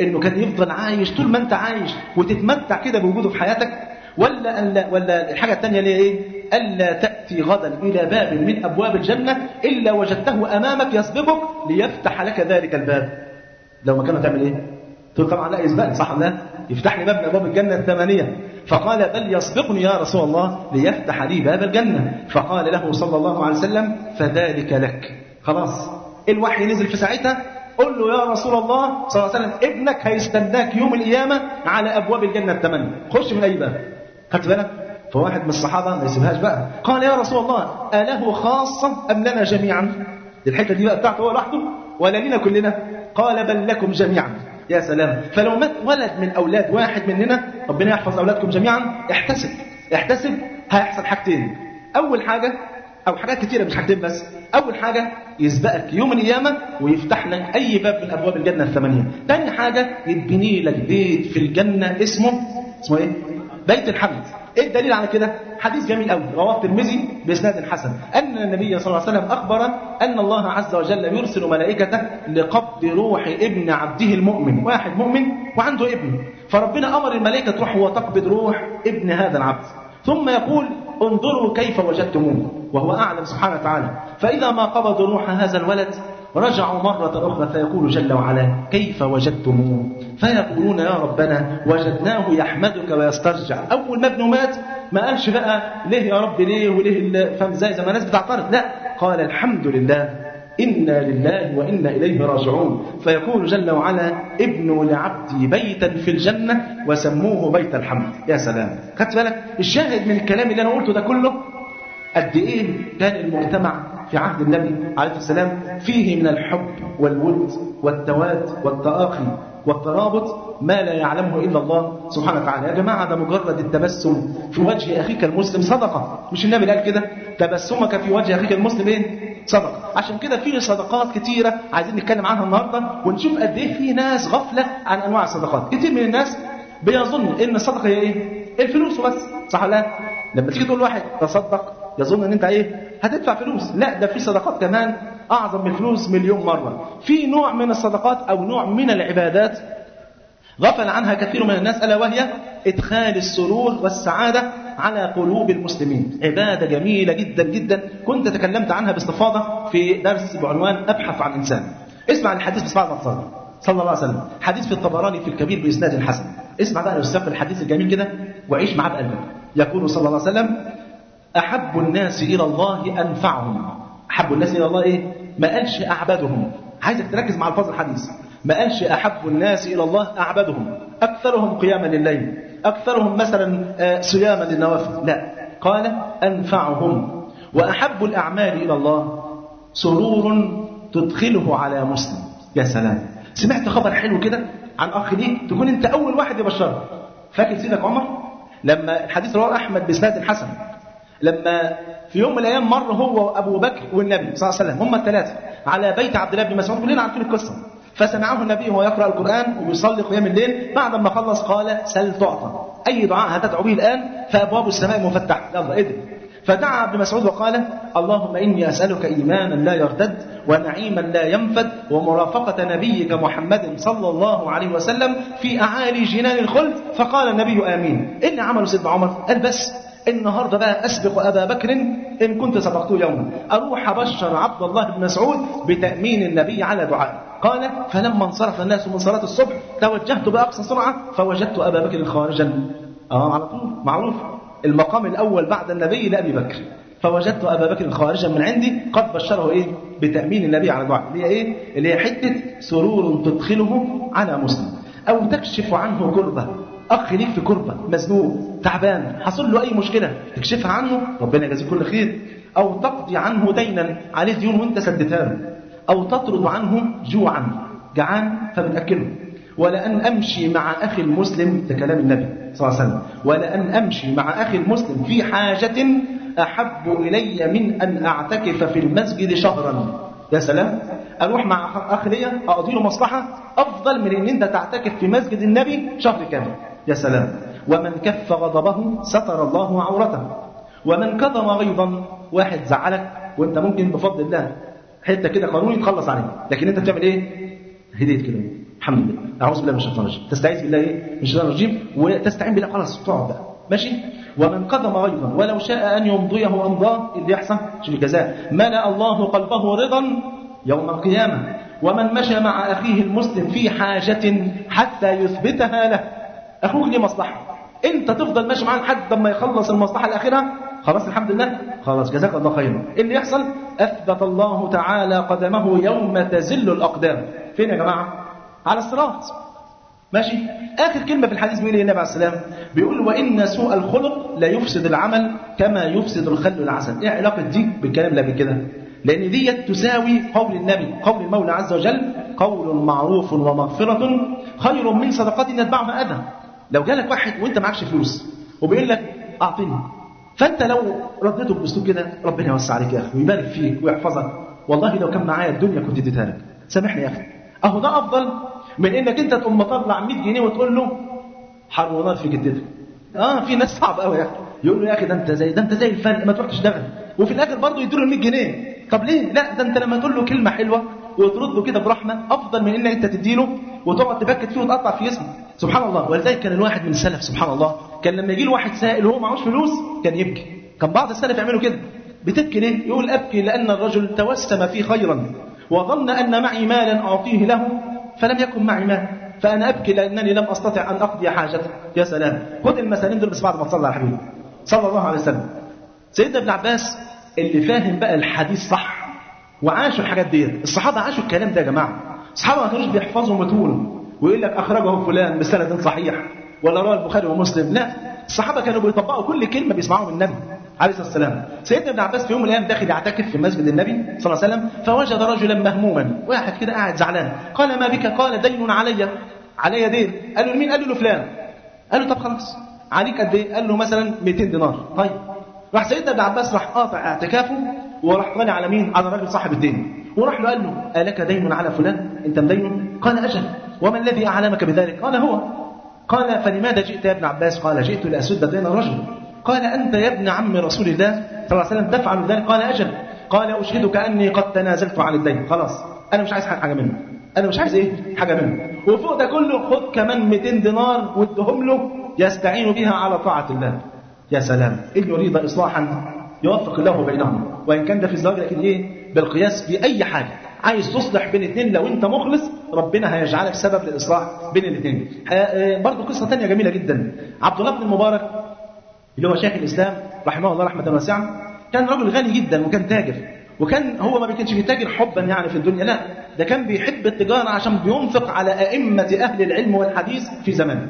إنه كان يفضل عايش طول ما أنت عايش وتتمتع كده بوجوده في حياتك ولا أن لا ولا الحاجة الثانية اللي هي ألا تأتي غدا إلى باب من أبواب الجنة إلا وجدته أمامك يسبقك ليفتح لك ذلك الباب. لو ما كان تعمل إيه؟ تقول طبعا لا يسبقني. صح ولا يفتح لي باب من أبواب الجنة الثمانية. فقال بل يسبقني يا رسول الله ليفتح لي باب الجنة. فقال له صلى الله عليه وسلم فذلك لك. خلاص. الوحي نزل في ساعتها. قل له يا رسول الله صلى الله عليه وسلم ابنك هيستناك يوم القيامة على أبواب الجنة الثمانية. خش من أي باب. خدت بالك؟ فواحد من الصحابة ما يسيبهاش بقى. قال يا رسول الله أله خاصة أم لنا جميعا؟ الحتة دي بقى بتاعته هو لوحده ولا لنا كلنا؟ قال بل لكم جميعا. يا سلام. فلو مات ولد من أولاد واحد مننا ربنا يحفظ أولادكم جميعا احتسب احتسب هيحصل حاجتين. أول حاجة أو حاجات كتيرة مش حاجتين بس. أول حاجة يسبقك يوم القيامة ويفتح لك أي باب من أبواب الجنة الثمانية. تاني حاجة يتبني لك بيت في الجنة اسمه اسمه إيه؟ بيت الحمد إيه الدليل على كده؟ حديث جميل قوي رواه الترمذي بإسناد حسن. أن النبي صلى الله عليه وسلم أخبر أن الله عز وجل يرسل ملائكته لقبض روح ابن عبده المؤمن. واحد مؤمن وعنده ابن. فربنا أمر الملائكة تروح وتقبض روح ابن هذا العبد. ثم يقول انظروا كيف وجدتموه وهو أعلم سبحانه وتعالى. فإذا ما قبضوا روح هذا الولد رجعوا مرة أخرى فيقول جل وعلا كيف وجدتموه فيقولون يا ربنا وجدناه يحمدك ويسترجع. أول ما ابنه مات ما قالش بقى ليه يا رب ليه وليه فاهم إزاي؟ زي ما الناس بتعترض. لا قال الحمد لله إنا لله وإنا إليه راجعون. فيقول جل وعلا ابنوا لعبدي بيتا في الجنة وسموه بيت الحمد. يا سلام! خدت بالك؟ الشاهد من الكلام اللي أنا قلته ده كله قد إيه كان المجتمع في عهد النبي عليه السلام فيه من الحب والود والتواد والتآخي والترابط ما لا يعلمه إلا الله سبحانه وتعالى. يا جماعة ده مجرد التبسم في وجه أخيك المسلم. صدقة. مش النبي قال كده؟ تبسمك في وجه أخيك المسلم إيه؟ صدقة. عشان كده في صدقات كتيرة عايزين نتكلم عنها النهاردة ونشوف قد إيه في ناس غفلة عن أنواع الصدقات. كتير من الناس بيظن إن الصدقة هي إيه؟ الفلوس بس. صح لا؟ لما تيجي تقول واحد تصدق يظن إن أنت إيه؟ هتدفع فلوس. لا ده في صدقات كمان أعظم من الفلوس مليون مرة. في نوع من الصدقات أو نوع من العبادات غفل عنها كثير من الناس ألا وهي إدخال السرور والسعادة على قلوب المسلمين. عبادة جميلة جدا جدا. كنت تكلمت عنها باستفاضة في درس بعنوان أبحث عن إنسان. اسمع الحديث ما تصلي صلى الله عليه وسلم. حديث في الطبراني في الكبير بإسناد حسن. اسمع بقى الاستاذ الحديث الجميل كده وعيش معاه بقلبك. يقول صلى الله عليه وسلم أحب الناس إلى الله أنفعهم. أحب الناس إلى الله إيه؟ ما قالش أعبدهم. عايزك تركز مع الفاظ الحديث. ما قالش أحب الناس إلى الله أعبدهم. أكثرهم قياما لليل. أكثرهم مثلا صياما للنوافل. لا. قال أنفعهم. وأحب الأعمال إلى الله. سرور تدخله على مسلم. يا سلام. سمعت خبر حلو كده عن أخ ليك؟ تكون أنت أول واحد يبشره. فاكر سيدك عمر؟ لما الحديث رواه أحمد بإسناد الحسن لما في يوم من الأيام مر هو وأبو بكر والنبي صلى الله عليه وسلم هم الثلاثة على بيت عبد الله بن مسعود كلنا عارفين القصة. فسمعه النبي وهو يقرأ القرآن ويصلي قيام الليل بعد ما خلص قال سل تعطى. أي دعاء هتدعو به الآن؟ فأبواب السماء مفتحة. يلا ادعي فدعا ابن مسعود وقال اللهم إني أسألك إيمانا لا يرتد ونعيما لا ينفد ومرافقة نبيك محمد صلى الله عليه وسلم في أعالي جنان الخلد. فقال النبي آمين. إيه اللي عمله سيدنا عمر قال بس النهارده بقى أسبق أبا بكر إن كنت سبقته يوما. أروح أبشر عبد الله بن مسعود بتأمين النبي على دعائه قال فلما انصرف الناس من صلاة الصبح توجهت بأقصى سرعة فوجدت أبا بكر خارجا. آه على طول معروف. المقام الأول بعد النبي لأبي بكر. فوجدت أبا بكر خارجا من عندي قد بشره إيه؟ بتأمين النبي على دعائه اللي هي إيه؟ اللي هي حتة سرور تدخله على مسلم. أو تكشف عنه كربة. أخ ليك في كربه مزنوق تعبان حصل له أي مشكلة تكشفها عنه ربنا يجازيه كل خير. أو تقضي عنه دينا عليه ديون وأنت سددتها له. أو تطرد عنه جوعا جعان فبتأكله. ولأن أمشي مع أخي المسلم ده كلام النبي صلى الله عليه وسلم. ولأن أمشي مع أخي المسلم في حاجة أحب إلي من أن أعتكف في المسجد شهرا. يا سلام. أروح مع أخ ليا أقضي له مصلحة. أفضل من أن أنت تعتكف في مسجد النبي شهر كامل. يا سلام. ومن كف غضبه ستر الله عورته. ومن كظم غيظا واحد زعلك وانت ممكن بفضل الله حتة كده قانوني تخلص عليه لكن انت بتعمل إيه؟ هديت كده. الحمد لله. أعوذ بالله من الشيطان الرجيم. تستعيذ بالله إيه؟ من الشيطان الرجيم. وتستعين بالله. خلاص تقعد. بقى ماشي؟ ومن قدم غيظا ولو شاء أن يمضيه أمضاه. اللي يحصل شوف الجزاء؟ ملأ الله قلبه رضا يوم القيامة. ومن مشى مع أخيه المسلم في حاجة حتى يثبتها له. أخوك ليه مصلحة. أنت تفضل ماشي معاه لحد ما يخلص المصلحة الأخيرة؟ خلاص الحمد لله. خلاص جزاك الله خيرا. إيه اللي يحصل؟ أثبت الله تعالى قدمه يوم تزل الأقدام. فين يا جماعة؟ على الصراط. ماشي. آخر كلمة في الحديث بيقول النبي عليه السلام؟ بيقول وإن سوء الخلق لا يفسد العمل كما يفسد الخل العسل. إيه علاقة دي بالكلام اللي قبل كده؟ لأن دي تساوي قول النبي قول المولى عز وجل قول معروف ومغفرة خير من صدقة يتبعها أذى. لو جالك واحد وانت معكش فلوس وبيقول لك اعطني. فانت لو رديته باسلوب كده ربنا يوسع عليك يا أخي ويبارك فيك ويحفظك. والله لو كان معايا الدنيا كنت اديتها لك. سامحني يا أخي. أهو ده أفضل من إنك أنت تقوم مطلع 100 جنيه وتقول له حر ونار في جدتك آه في ناس صعب قوي يا أخي. يقول له يا أخي ده أنت زي ده أنت زي الفرق ما تروح تشتغل وفي الآخر برضه يديله ال 100 جنيه. طب ليه؟ لا ده أنت لما تقول له كلمة حلوة وترد له كده برحمة أفضل من إنك أنت تديله وتقعد تبكت فيه وتقطع في اسمه سبحان الله ولذلك كان الواحد من السلف سبحان الله كان لما يجي له واحد سائل وهو معهوش فلوس كان يبكي. كان بعض السلف يعملوا كده. بتبكي ليه؟ يقول أبكي لأن الرجل توسم في خيرا وظن أن معي مالا أعطيه له فلم يكن معي مال. فأنا أبكي لأنني لم أستطع أن أقضي حاجته يا سلام. خد المثالين دول بس بعد ما تصلي على حبيبي. صلى الله عليه وسلم. سيدنا ابن عباس اللي فاهم بقى الحديث صح وعاشوا الحاجات دي الصحابة عاشوا الكلام ده يا جماعة. الصحابه ما كانوش بيحفظوا متون ويقول لك أخرجه فلان بسند صحيح ولا رواه البخاري ومسلم لا. الصحابة كانوا بيطبقوا كل كلمة بيسمعوها من النبي عليه الصلاة والسلام. سيدنا ابن عباس في يوم من الأيام داخل يعتكف في مسجد النبي صلى الله عليه وسلم فوجد رجلا مهموما واحد كده قاعد زعلان. قال ما بك؟ قال دين علي. علي دين. قال له لمين قال له لفلان قال له طب خلاص عليك قد إيه؟ قال له مثلا 200 دينار. طيب. راح سيدنا ابن عباس راح قاطع اعتكافه وراح طالع على مين؟ على الراجل صاحب الدين. وراح له قال له ألك دين على فلان؟ أنت مدينه قال أجل. وما الذي أعلمك بذلك؟ قال هو. قال فلماذا جئت يا ابن عباس؟ قال جئت لأسد دين الرجل. قال أنت يا ابن عم رسول الله صلى الله عليه وسلم تفعل ذلك؟ قال أجل. قال أشهدك أني قد تنازلت عن الدين. خلاص. أنا مش عايز حاجة منه. أنا مش عايز إيه؟ حاجة منه. وفوق ده كله خد كمان 200 دينار وادهم له يستعين بها على طاعة الله. يا سلام. إن يريد إصلاحا يوفق الله بينهم. وإن كان ده في الزواج لكن إيه؟ بالقياس في أي حاجة عايز تصلح بين اثنين لو أنت مخلص ربنا هيجعلك سبب للإصلاح بين الاثنين. برضه قصة تانية جميلة جدا. عبد الله بن المبارك اللي هو شيخ الإسلام رحمه الله رحمة واسعة كان رجل غني جدا وكان تاجر. وكان هو ما كانش بيتاجر حبا يعني في الدنيا لا. ده كان بيحب التجارة عشان بينفق على أئمة أهل العلم والحديث في زمانه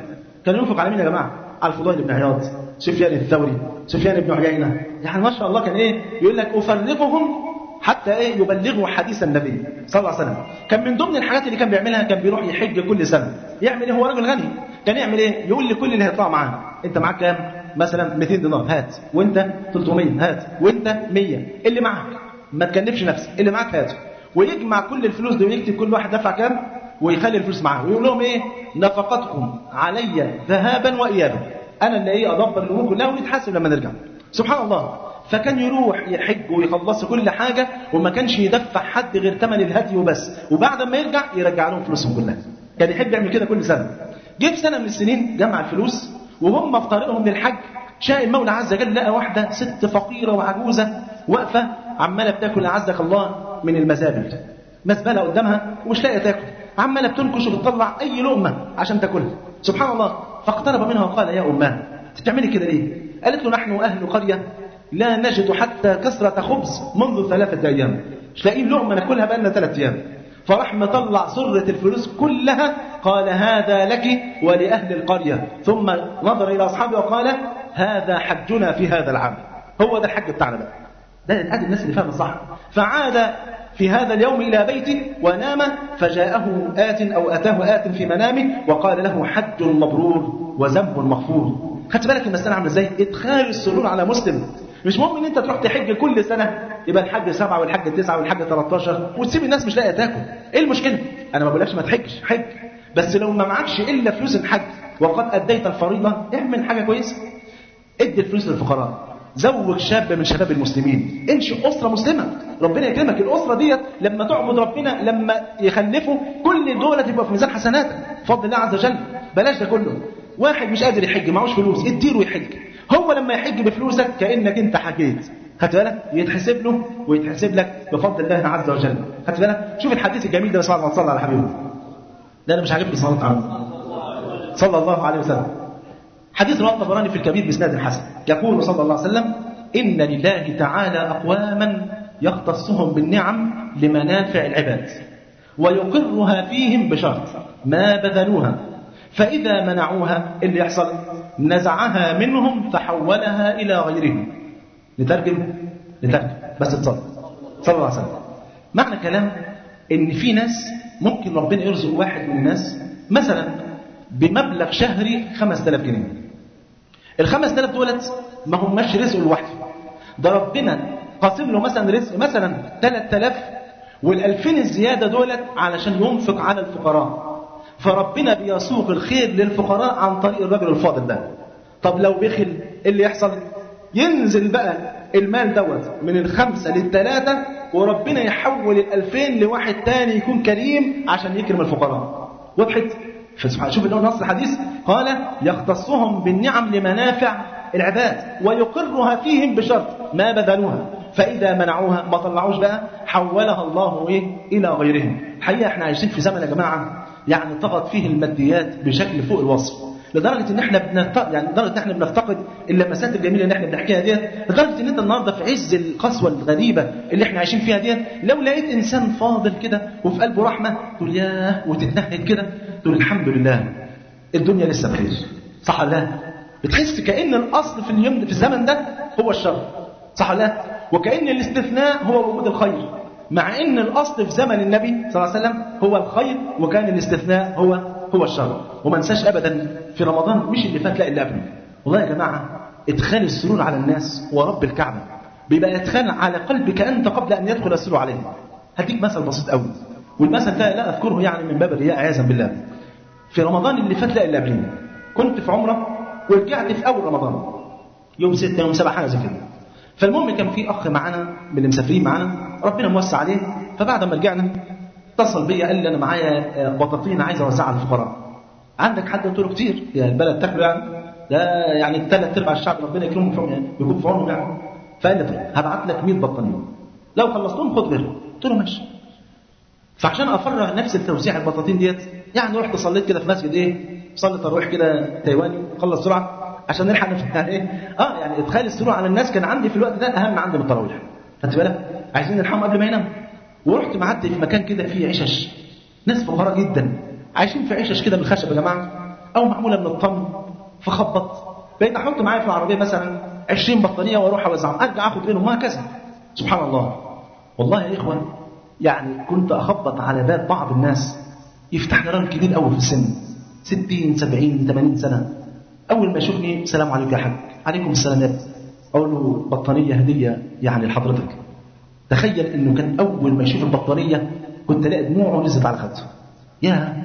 كان ينفق على مين يا جماعة؟ على الفضيل بن عياض سفيان الثوري سفيان بن عيينة. يعني ما شاء الله كان إيه؟ يقول لك أفرغهم حتى إيه يبلغوا حديث النبي صلى الله عليه وسلم. كان من ضمن الحاجات اللي كان بيعملها كان بيروح يحج كل سنة. يعمل إيه هو راجل غني. كان يعمل إيه يقول لكل اللي هيطلع معاه أنت معاك كام؟ مثلا 200 دينار. هات. وأنت 300 هات. وأنت 100 اللي معاك. ما تكلفش نفسك. اللي معاك هاته ويجمع كل الفلوس دي ويكتب كل واحد دفع كام؟ ويخلي الفلوس معاه. ويقول لهم إيه؟ نفقتكم علي ذهابا وايابا. أنا اللي إيه أدبر الأمور كلها ونتحاسب لما نرجع. سبحان الله. فكان يروح يحج ويخلص كل حاجة وما كانش يدفع حد غير ثمن الهدي وبس. وبعد ما يرجع يرجع لهم فلوسهم كلها. كان يحب يعمل كده كل سنة. جه في سنة من السنين جمع الفلوس وهم في طريقهم للحج شاء المولى عز وجل لقى واحدة ست فقيرة وعجوزة واقفة عمالة بتاكل أعزك الله من المزابل. مزبلة قدامها ومش لاقية تاكل. عمالة بتنكش وبتطلع أي لقمة عشان تاكلها. سبحان الله. فاقترب منها وقال يا أماه بتعملي كده ليه؟ قالت له نحن أهل قرية لا نجد حتى كسرة خبز منذ ثلاثة أيام. مش لاقيين لقمة ناكلها بقالنا ثلاثة أيام. فراح مطلع سرة الفلوس كلها. قال هذا لك ولأهل القرية. ثم نظر إلى أصحابه وقال هذا حجنا في هذا العام. هو ده الحج بتاعنا بقى. ده ادي الناس اللي فاهمة صح. فعاد في هذا اليوم إلى بيته ونام فجاءه آت أو أتاه آت في منامه وقال له حج مبرور وذنب مغفور. خدت بالك المسألة عاملة إزاي؟ إدخال السرور على مسلم. مش مهم إن أنت تروح تحج كل سنة يبقى الحج سبعة والحج تسعة والحج 13 وتسيب الناس مش لاقية تاكل. إيه المشكلة؟ أنا ما بقولكش ما تحجش حج. بس لو ما معكش إلا فلوس الحج وقد أديت الفريضة اعمل حاجة كويسة. ادي الفلوس للفقراء. زوج شاب من شباب المسلمين. انشئ أسرة مسلمة. ربنا يكرمك. الأسرة ديت لما تعبد ربنا لما يخلفوا كل دول تبقى في ميزان حسناتك بفضل الله عز وجل. بلاش ده كله. واحد مش قادر يحج معهوش فلوس. اديله يحج. هو لما يحج بفلوسك كأنك انت حكيت خدت بالك؟ يتحسب له ويتحسب لك بفضل الله عز وجل. خدت بالك؟ شوف الحديث الجميل ده صلى الله عليه على حبيبه. ده أنا مش عاجبني صلاة عليه صلى الله عليه وسلم. حديث رواه الطبراني في الكبير بإسناد حسن. يقول صلى الله عليه وسلم إن لله تعالى أقواما يختصهم بالنعم لمنافع العباد ويقرها فيهم بشرط ما بذلوها. فإذا منعوها اللي يحصل نزعها منهم فحولها إلى غيرهم. نترجم؟ نترجم. بس تصل صلى الله عليه وسلم. معنى كلام إن في ناس ممكن ربنا يرزق واحد من الناس مثلا بمبلغ شهري 5000 جنيه. ال 5000 دولت ما هماش رزق لوحده. ده ربنا قاسم له مثلا رزق مثلا 3000 وال 2000 الزيادة دولت علشان ينفق على الفقراء. فربنا بيسوق الخير للفقراء عن طريق الرجل الفاضل ده. طب لو بخل إيه اللي يحصل؟ ينزل بقى المال دوت من الخمسة للثلاثة وربنا يحول الألفين لواحد تاني يكون كريم عشان يكرم الفقراء. وضحت؟ فسبحان شوف الأول نص الحديث. قال يختصهم بالنعم لمنافع العباد ويقرها فيهم بشرط ما بذلوها. فإذا منعوها ما طلعوش بقى حولها الله إيه؟ إلى غيرهم. الحقيقة إحنا عايشين في زمن يا جماعة يعني طغت فيه الماديات بشكل فوق الوصف لدرجة إن إحنا يعني لدرجة إن إحنا بنفتقد اللمسات الجميلة اللي إحنا بنحكيها ديت لدرجة إن إنت النهارده في عز القسوة الغريبة اللي إحنا عايشين فيها ديت لو لقيت إنسان فاضل كده وفي قلبه رحمة تقول ياه وتتنهد كده تقول الحمد لله الدنيا لسه بخير صح ولا لا؟ بتحس كأن الأصل في اليوم في الزمن ده هو الشر صح ولا لا؟ وكأن الاستثناء هو وجود الخير مع إن الأصل في زمن النبي صلى الله عليه وسلم هو الخير وكان الاستثناء هو هو الشر. وما انساش ابدا في رمضان مش اللي فات لا اللي قبله. والله يا جماعة إدخال السرور على الناس ورب الكعبة. بيبقى إدخال على قلبك أنت قبل أن يدخل السرور عليه هديك مثل بسيط قوي والمثل ده لا أذكره يعني من باب الرياء عياذا بالله. في رمضان اللي فات لا اللي قبله. كنت في عمرة ورجعت في أول رمضان. يوم 6 يوم 7 حاجة زي كده. فالمهم كان في أخ معانا من اللي مسافرين معانا. ربنا موسع عليه. فبعد ما رجعنا اتصل بيا قال لي أنا معايا بطاطين عايز أوزعها للفقراء عندك حد قلت له كتير يعني البلد تاكله يعني؟ ده يعني ثلاث ارباع الشعب ربنا يكرمهم في يعني يكون في عونهم يعني. فقال لي طيب هبعت لك 100 بطانية. لو خلصتهم خد غيرهم قلت له ماشي. فعشان أفرغ نفس التوزيع البطاطين ديت يعني رحت صليت كده في مسجد إيه صلي ترويح كده تايواني خلص بسرعة عشان نلحق إيه. آه يعني إدخال السرور على الناس كان عندي في الوقت ده أهم عندي من التراويح خدت بالك؟ عايزين نلحقهم قبل ما يناموا. ورحت معدي في مكان كده فيه عشش. ناس فقراء جدا. عايشين في عشش كده من الخشب يا جماعة. أو معمولة من الطن فخبط. بقيت أحط معايا في العربية مثلا 20 بطانية وأروح أوزعهم. أرجع آخد منهم وهكذا. سبحان الله. والله يا إخوان يعني كنت أخبط على باب بعض الناس. يفتح لي راجل كبير قوي في السن. 60 70 80 سنة. أول ما يشوفني السلام عليكم يا حاج. عليكم السلام يا ابني. أقول له بطانية هدية يعني لحضرتك. تخيل إنه كان أول ما يشوف البطانية كنت ألاقي دموعه نزلت على خده. يا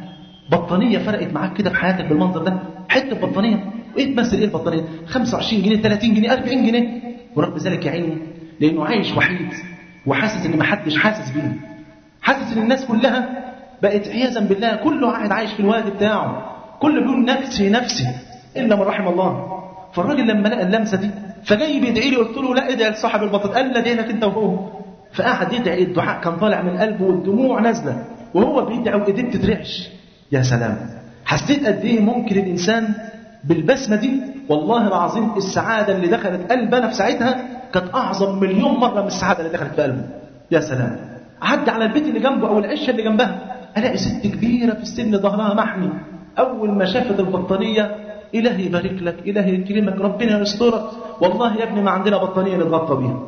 بطانية فرقت معاك كده في حياتك بالمنظر ده؟ حتة بطانية؟ وايه تمثل إيه البطانية؟ 25 جنيه 30 جنيه 40 جنيه. ورغم ذلك يا عيني لأنه عايش وحيد وحاسس إن ما حدش حاسس بيه. حاسس إن الناس كلها بقت عياذا بالله كله قاعد عايش في الوادي بتاعه. كله بيقول نفسي نفسي إلا من رحم الله. فالراجل لما لقى اللمسة دي فجاي بيدعي لي قلت له لا ادعي لصاحب البطاطا قال لا ادعي لك أنت وهو. فقعد يدعي الدعاء كان طالع من قلبه والدموع نازلة وهو بيدعي وايديه بتترعش يا سلام! حسيت قد إيه ممكن الإنسان بالبسمة دي؟ والله العظيم السعادة اللي دخلت قلبنا في ساعتها كانت أعظم مليون مرة من السعادة اللي دخلت في قلبه. يا سلام! عدى على البيت اللي جنبه أو العشة اللي جنبها ألاقي ست كبيرة في السن ظهرها محمي. أول ما شافت البطانية إلهي يبارك لك إلهي يكرمك ربنا يسترك. والله يا ابني ما عندنا بطانية نتغطى بيها.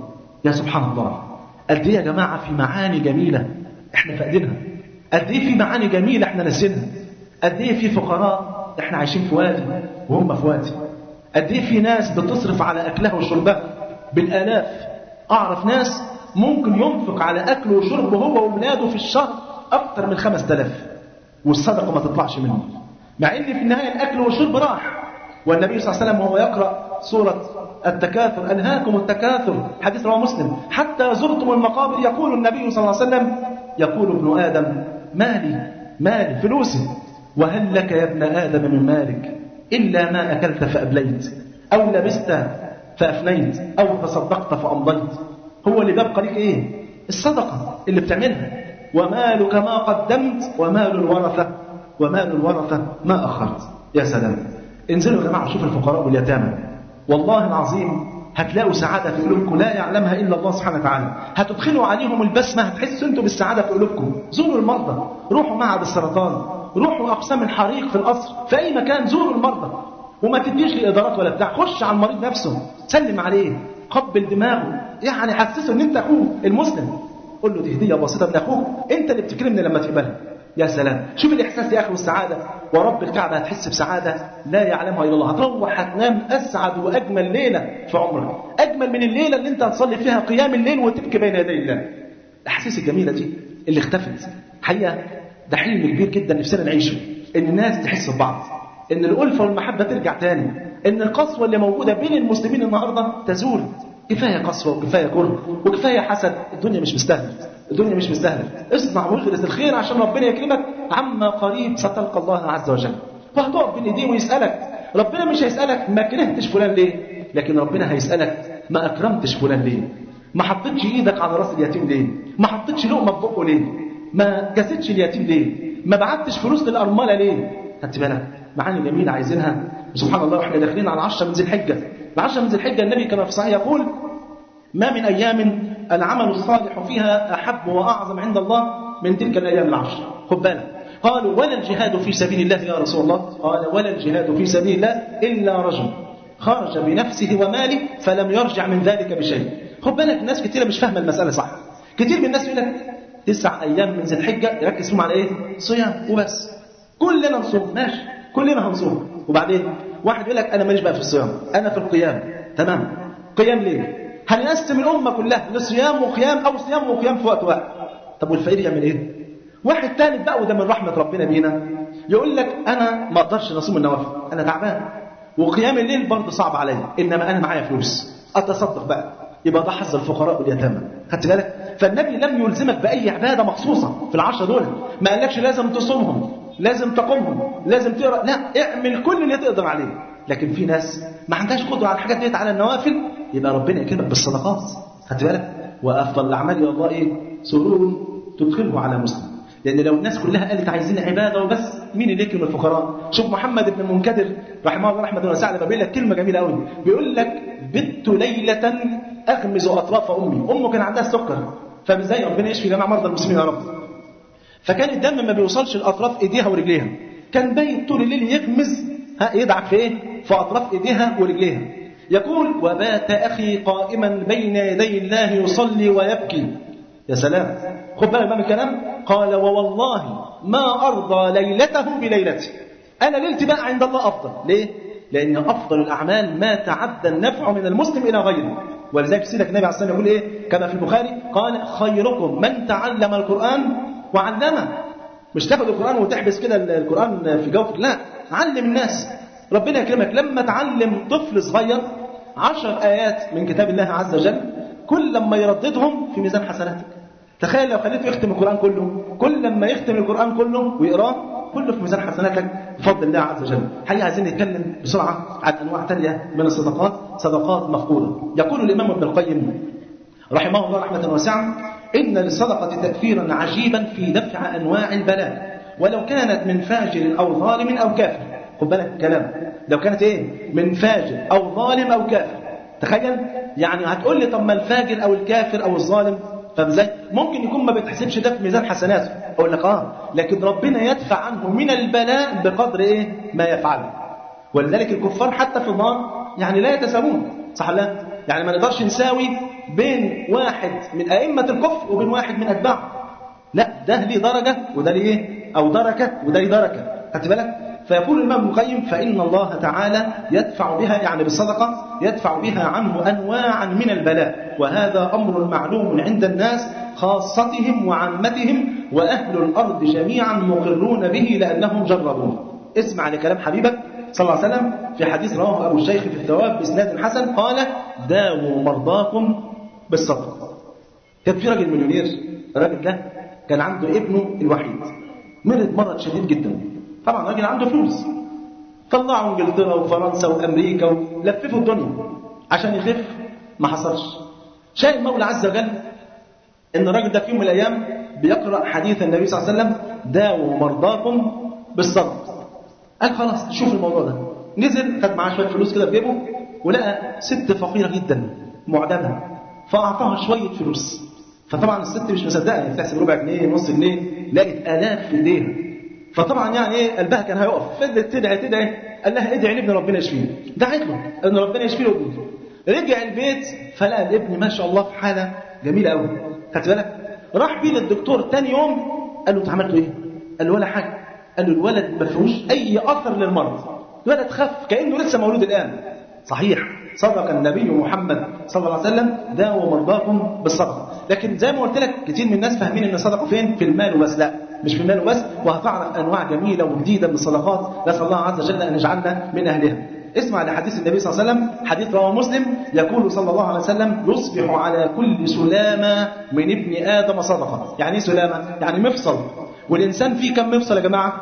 يا سبحان الله. قد إيه يا جماعة في معاني جميلة إحنا فاقدينها قد إيه في معاني جميلة إحنا ناسينها قد إيه في فقراء إحنا عايشين في وادي وهم في وادي؟ قد إيه في ناس بتصرف على أكلها وشربها؟ بالآلاف. أعرف ناس ممكن ينفق على أكله وشربه هو وأولاده في الشهر أكتر من 5000 والصدقة ما تطلعش منه. مع إن في النهاية الأكل والشرب راح. والنبي صلى الله عليه وسلم وهو يقرأ سورة التكاثر ألهاكم التكاثر حديث رواه مسلم. حتى زرتم المقابر يقول النبي صلى الله عليه وسلم يقول ابن آدم مالي مالي فلوسي وهل لك يا ابن آدم من مالك؟ إلا ما أكلت فأبليت أو لبست فأفنيت أو تصدقت فأمضيت. هو اللي بيبقى لك إيه؟ الصدقة اللي بتعملها. ومالك ما قدمت ومال الورثة ومال الورثة ما أخرت. يا سلام. انزلوا يا جماعة شوفوا الفقراء واليتامى. والله العظيم هتلاقوا سعادة في قلوبكم لا يعلمها إلا الله سبحانه وتعالى. هتدخلوا عليهم البسمة هتحسوا أنتم بالسعادة في قلوبكم. زوروا المرضى روحوا معهد السرطان روحوا أقسام الحريق في القصر في أي مكان زوروا المرضى. وما تديش لإدارات ولا بتاع خش على المريض نفسه سلم عليه قبل دماغه. يعني حسسه إن أنت أخوه المسلم. قول له دي هديه بسيطة من أخوك أنت اللي بتكرمني لما تقبلها. يا سلام. شوف الاحساس يا أخي والسعاده ورب الكعبة هتحس بسعادة لا يعلمها إلا الله. هتروح هتنام أسعد وأجمل ليلة في عمرك. أجمل من الليلة اللي أنت هتصلي فيها قيام الليل وتبكي بين يدي الله. الأحاسيس الجميلة دي اللي اختفت. حقيقة ده حلم كبير جدا نفسنا نعيشه. ان الناس تحس ببعض. إن الألفة والمحبة ترجع تاني. إن القسوة اللي موجودة بين المسلمين النهارده تزول. كفاية قسوه وكفاية كره وكفاية حسد. الدنيا مش مستاهلة. الدنيا مش مستاهلة. اصنع واخلص الخير عشان ربنا يكرمك عما قريب ستلقى الله عز وجل. فهتقف بين ايديه ويسألك. ربنا مش هيسألك ما كرهتش فلان ليه؟ لكن ربنا هيسألك ما أكرمتش فلان ليه؟ ما حطيتش إيدك على راس اليتيم ليه؟ ما حطيتش لقمة في بقه ليه؟ ما كسيتش اليتيم ليه؟ ما بعتش فلوس للأرملة ليه؟ خدت بالك؟ معاني جميله عايزينها. سبحان الله وإحنا داخلين على 10 من ذي الحجة. العشرة من ذي الحجة النبي كما في صحيح يقول ما من أيام العمل الصالح فيها أحب وأعظم عند الله من تلك الأيام العشر خد بالك. قالوا ولا الجهاد في سبيل الله يا رسول الله. قال ولا الجهاد في سبيل الله إلا رجل خرج بنفسه وماله فلم يرجع من ذلك بشيء. خد بالك ناس كتيرة مش فاهمة المسألة صح. كتير من الناس يقول لك تسع أيام من ذي الحجة يركز فيهم على إيه؟ صيام وبس. كلنا نصوم ماشي. كلنا هنصوم. وبعدين واحد يقول لك أنا ماليش بقى في الصيام أنا في القيام تمام؟ قيام ليه؟ هنقسم الأمة كلها لصيام وقيام أو صيام وقيام في وقت واحد؟ طب والفقير يعمل إيه؟ واحد ثالث بقى وده من رحمة ربنا بينا يقول لك أنا ما أقدرش اصوم النوافل أنا تعبان وقيام الليل برضه صعب عليا إنما أنا معايا فلوس. أتصدق بقى يبقى ده حظ الفقراء واليتامى. خدت بالك؟ فالنبي لم يلزمك بأي عبادة مخصوصة في العشره دول ما قالكش لازم تصومهم. لازم تقومهم لازم تقرأ. لا اعمل كل اللي تقدر عليه. لكن في ناس ما عندهاش قدرة على الحاجات ديت على النوافل. يبقى ربنا يكرمك بالصدقات. خدت بالك؟ وأفضل الأعمال إلى الله إيه؟ سرور تدخله على مسلم. لأن لو الناس كلها قالت عايزين عبادة وبس مين اللي يكرم الفقراء؟ شوف محمد بن المنكدر رحمه الله رحمة واسعه لما بيقول لك كلمة جميلة قوي بيقول لك بت ليلة أغمز أطراف أمي. أمه كان عندها السكر فإزاي ربنا يشفي جميع مرضى المسلمين يا رب؟ فكان الدم ما بيوصلش لأطراف إيديها ورجليها. كان باين طول الليل يغمز. يدعك في إيه؟ في أطراف إيديها ورجليها. يقول وبات أخي قائما بين يدي الله يصلي ويبكي. يا سلام. خد بالك بقى من الكلام. قال ووالله ما أرضى ليلته بليلتي. أنا ليلتي بقى عند الله أفضل. ليه؟ لأن أفضل الأعمال ما تعدى النفع من المسلم إلى غيره. ولذلك سيدك النبي عليه الصلاة والسلام يقول إيه؟ كما في البخاري قال خيركم من تعلم القرآن وعلمه. مش تاخد القرآن وتحبس كده القرآن في جوفك. لا علم الناس. ربنا يكرمك. لما تعلم طفل صغير عشر آيات من كتاب الله عز وجل كل لما يرددهم في ميزان حسناتك. تخيل لو خليته يختم القرآن كله كل لما يختم القرآن كله ويقرأه كله في ميزان حسناتك بفضل الله عز وجل. حقيقة عايزين نتكلم بسرعة عن أنواع تانية من الصدقات. صدقات مفقودة. يقول الإمام ابن القيم رحمه الله رحمة واسعة إن للصدقة تأثيرا عجيبا في دفع أنواع البلاء ولو كانت من فاجر أو ظالم أو كافر. خد بالك الكلام. لو كانت إيه؟ من فاجر أو ظالم أو كافر. تخيل؟ يعني هتقول لي طب ما الفاجر أو الكافر أو الظالم؟ فاهم إزاي؟ ممكن يكون ما بتحسبش ده في ميزان حسناته. أقول لك آه لكن ربنا يدفع عنه من البلاء بقدر إيه؟ ما يفعله. ولذلك الكفار حتى في النار يعني لا يتساوون. صح لا؟ يعني ما نقدرش نساوي بين واحد من أئمة الكفر وبين واحد من اتباعه لا ده ليه درجة وده ليه إيه؟ أو دركة وده ليه دركة. خدت بالك؟ فيقول الإمام ابن القيم فإن الله تعالى يدفع بها يعني بالصدقة يدفع بها عنه أنواعا من البلاء. وهذا أمر معلوم عند الناس خاصتهم وعامتهم وأهل الأرض جميعا مقرون به لأنهم جربوه. اسمع لكلام حبيبك صلى الله عليه وسلم في حديث رواه أبو الشيخ في الثواب بإسناد حسن قال داووا مرضاكم بالصدقة. كان في راجل مليونير الراجل ده كان عنده ابنه الوحيد. مرض مرض شديد جدا. طبعا راجل عنده فلوس. طلعوا إنجلترا وفرنسا وأمريكا ولففوا الدنيا عشان يخف. ما حصلش. شاء المولى عز وجل إن الراجل ده في يوم من الأيام بيقرأ حديث النبي صلى الله عليه وسلم داووا مرضاكم بالصبر قال خلاص شوف الموضوع ده. نزل خد معاه شوية فلوس كده في جيبه ولقى ست فقيرة جدا معدمة. فأعطاها شوية فلوس. فطبعا الست مش يعني بتحسب ربع جنيه نص جنيه لقت آلاف في إيديها. فطبعا يعني إيه قلبها كان هيقف. فضلت تدعي تدعي. قال لها ادعي لابن ربنا يشفيه دعت له إن ربنا يشفي له ابنه رجع البيت فلقى الابن ما شاء الله في حالة جميلة قوي خدت بالك؟ راح بيه للدكتور تاني يوم قال له أنت إيه؟ قال له ولا حاجة. قال له الولد ما فيهوش أي أثر للمرض. الولد خف كأنه لسه مولود الآن. صحيح. صدق النبي محمد صلى الله عليه وسلم داووا مرضاكم بالصدقه لكن زي ما قلت لك كتير من الناس فاهمين إن الصدقة فين؟ في المال وبس. لا مش في المال وبس. وهتعرف أنواع جميلة وجديدة من الصدقات. نسأل الله عز وجل أن يجعلنا من أهلها. اسمع لحديث النبي صلى الله عليه وسلم حديث رواه مسلم يقول صلى الله عليه وسلم يصبح على كل سلامة من ابن آدم صدقة. يعني إيه سلامة؟ يعني مفصل. والإنسان فيه كم مفصل يا جماعة؟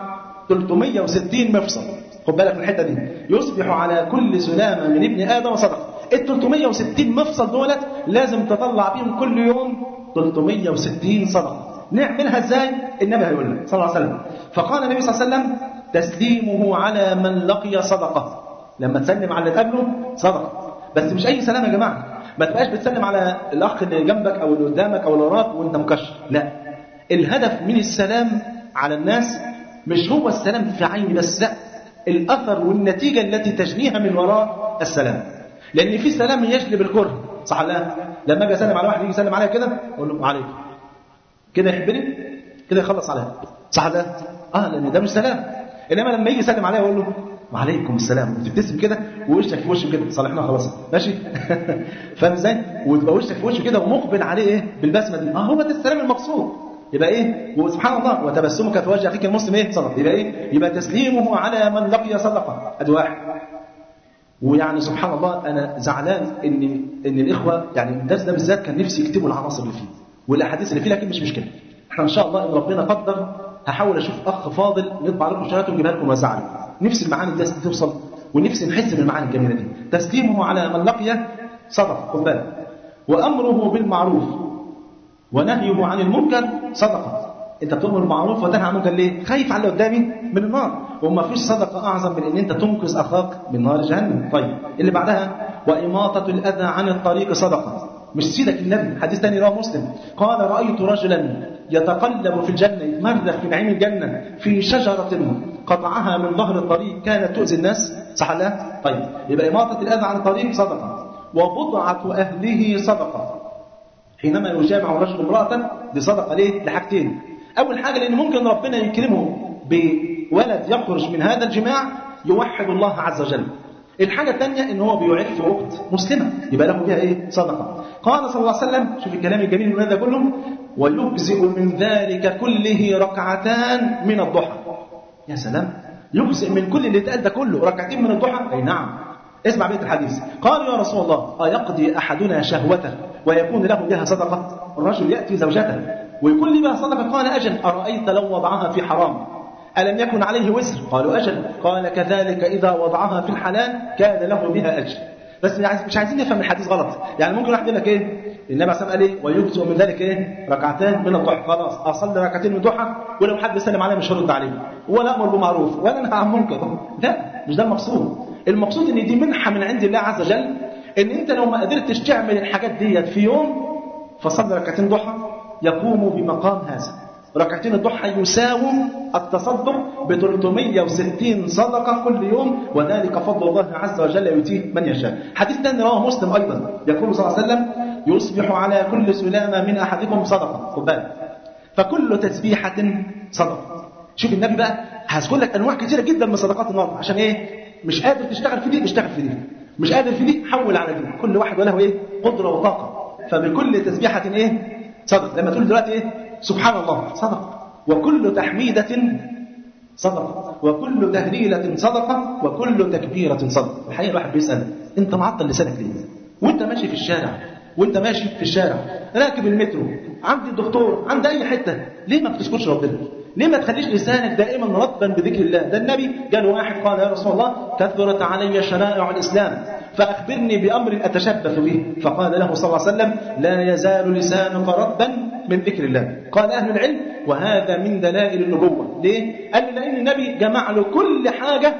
360 مفصل. خد بالك من الحتة دي. يصبح على كل سلامة من ابن آدم صدقة. ال 360 مفصل دولت لازم تطلع بيهم كل يوم 360 صدقة. نعملها إزاي؟ النبي هيقول لنا صلى الله عليه وسلم. فقال النبي صلى الله عليه وسلم تسليمه على من لقي صدقة. لما تسلم على اللي تقابله صدقة. بس مش أي سلام يا جماعة. ما تبقاش بتسلم على الأخ اللي جنبك أو اللي قدامك أو اللي وراك وأنت مكشر. لا. الهدف من السلام على الناس مش هو السلام في عيني بس لا. الأثر والنتيجة التي تجنيها من وراء السلام. لأن في سلام يجلب الكره. صح لا؟ لما أجي أسلم على واحد يجي يسلم عليا كده أقول له وعليكم كده يحبني؟ كده يخلص عليا. صح ده آه لأن ده مش سلام. إنما لما يجي يسلم عليا أقول له وعليكم السلام. وتبتسم كده ووشك في وشه كده. صالحنا خلاص. ماشي؟ فاهم إزاي؟ وتبقى وشك في وشه كده ومقبل عليه إيه؟ بالبسمة دي. آه هو ده السلام المقصود. يبقى إيه؟ وسبحان الله وتبسمك في وجه أخيك المسلم إيه؟ صدقة. يبقى إيه؟ يبقى تسليمه على من لقي صدقة. أدي واحد. ويعني سبحان الله أنا زعلان إن إن الإخوة يعني الدرس ده بالذات كان نفسي يكتبوا العناصر اللي فيه والأحاديث اللي فيه لكن مش مشكلة. إحنا إن شاء الله إن ربنا قدر هحاول أشوف أخ فاضل نطبع لكم شهادته ونجيبها لكم ونوزعها لكم نفس المعاني دي توصل ونفسي نحس بالمعاني الجميلة دي. تسليمه على من لقي صدقة خد بالك. وأمره بالمعروف. ونهيه عن المنكر صدقة. انت بتامر بالمعروف وتنهى عن المنكر ليه؟ خايف على اللي قدامي من النار. وما فيش صدقة أعظم من إن أنت تنقذ أخاك من نار جهنم. طيب اللي بعدها؟ وإماطة الأذى عن الطريق صدقة. مش سيدك النبي. حديث ثاني رواه مسلم. قال رأيت رجلا يتقلب في الجنة يتمرغ في نعيم الجنة في شجرة قطعها من ظهر الطريق. كانت تؤذي الناس. صح لا؟ طيب يبقى إماطة الأذى عن الطريق صدقة. وبضعة أهله صدقة. حينما يجامع الرجل امرأة دي صدقة ليه؟ لحاجتين. أول حاجة لأن ممكن ربنا يكرمه بولد يخرج من هذا الجماع يوحد الله عز وجل. الحاجة الثانية إن هو بيعف أخت مسلمة يبقى له فيها إيه؟ صدقة. قال صلى الله عليه وسلم شوف الكلام الجميل من هذا كله ويجزئ من ذلك كله ركعتان من الضحى. يا سلام يجزئ من كل اللي اتقال ده كله ركعتين من الضحى؟ أي نعم. اسمع بيت الحديث. قال يا رسول الله أيقضي أحدنا شهوته ويكون له بها صدقة؟ الرجل يأتي زوجته ويكون لي بها صدقة. قال أجل أرأيت لو وضعها في حرام؟ ألم يكن عليه وزر؟ قالوا أجل. قال كذلك إذا وضعها في الحلال كان له بها أجر. بس مش عايزين نفهم الحديث غلط. يعني ممكن واحد يقول لك إيه؟ النبي عليه قال إيه؟ ويجزء من ذلك إيه؟ ركعتين من الضحى. خلاص أصلي ركعتين من الضحى ولو حد سلم عليا مش هرد عليه. ولا أمر بمعروف ولا أنهى عن منكر. لا مش ده المقصود. المقصود إن دي منحة من عند الله عز وجل إن أنت لو ما قدرتش تعمل الحاجات ديت في يوم فصلي ركعتين ضحى يقوم بمقام هذا. ركعتين الضحى يساوم التصدق ب 360 صدقة كل يوم وذلك فضل الله عز وجل يؤتيه من يشاء. حديث ثاني رواه مسلم أيضا. يقول صلى الله عليه وسلم يصبح على كل سلامة من أحدكم صدقة. خد بالك. فكل تسبيحة صدقة. شوف النبي بقى هذكر لك أنواع كثيرة جدا من صدقات النهارده عشان إيه؟ مش قادر تشتغل في دي اشتغل في دي. مش قادر في دي حول على دي. كل واحد وله إيه؟ قدرة وطاقة. فبكل تسبيحة إيه؟ صدقة لما تقول دلوقتي إيه؟ سبحان الله صدقة وكل تحميدة صدقة وكل تهليلة صدقة وكل تكبيرة صدقة الحقيقة الواحد بيسأل أنت معطل لسانك ليه؟ وأنت ماشي في الشارع. وأنت ماشي في الشارع. راكب المترو. عند الدكتور. عند أي حتة. ليه ما بتذكرش ربنا؟ ليه ما تخليش لسانك دائما رطبا بذكر الله؟ ده النبي قال واحد قال يا رسول الله كثرت علي شرائع الإسلام فأخبرني بأمر أتشبث به. فقال له صلى الله عليه وسلم لا يزال لسانك رطبا من ذكر الله. قال أهل العلم وهذا من دلائل النبوة. ليه؟ قال لأن النبي جمع له كل حاجة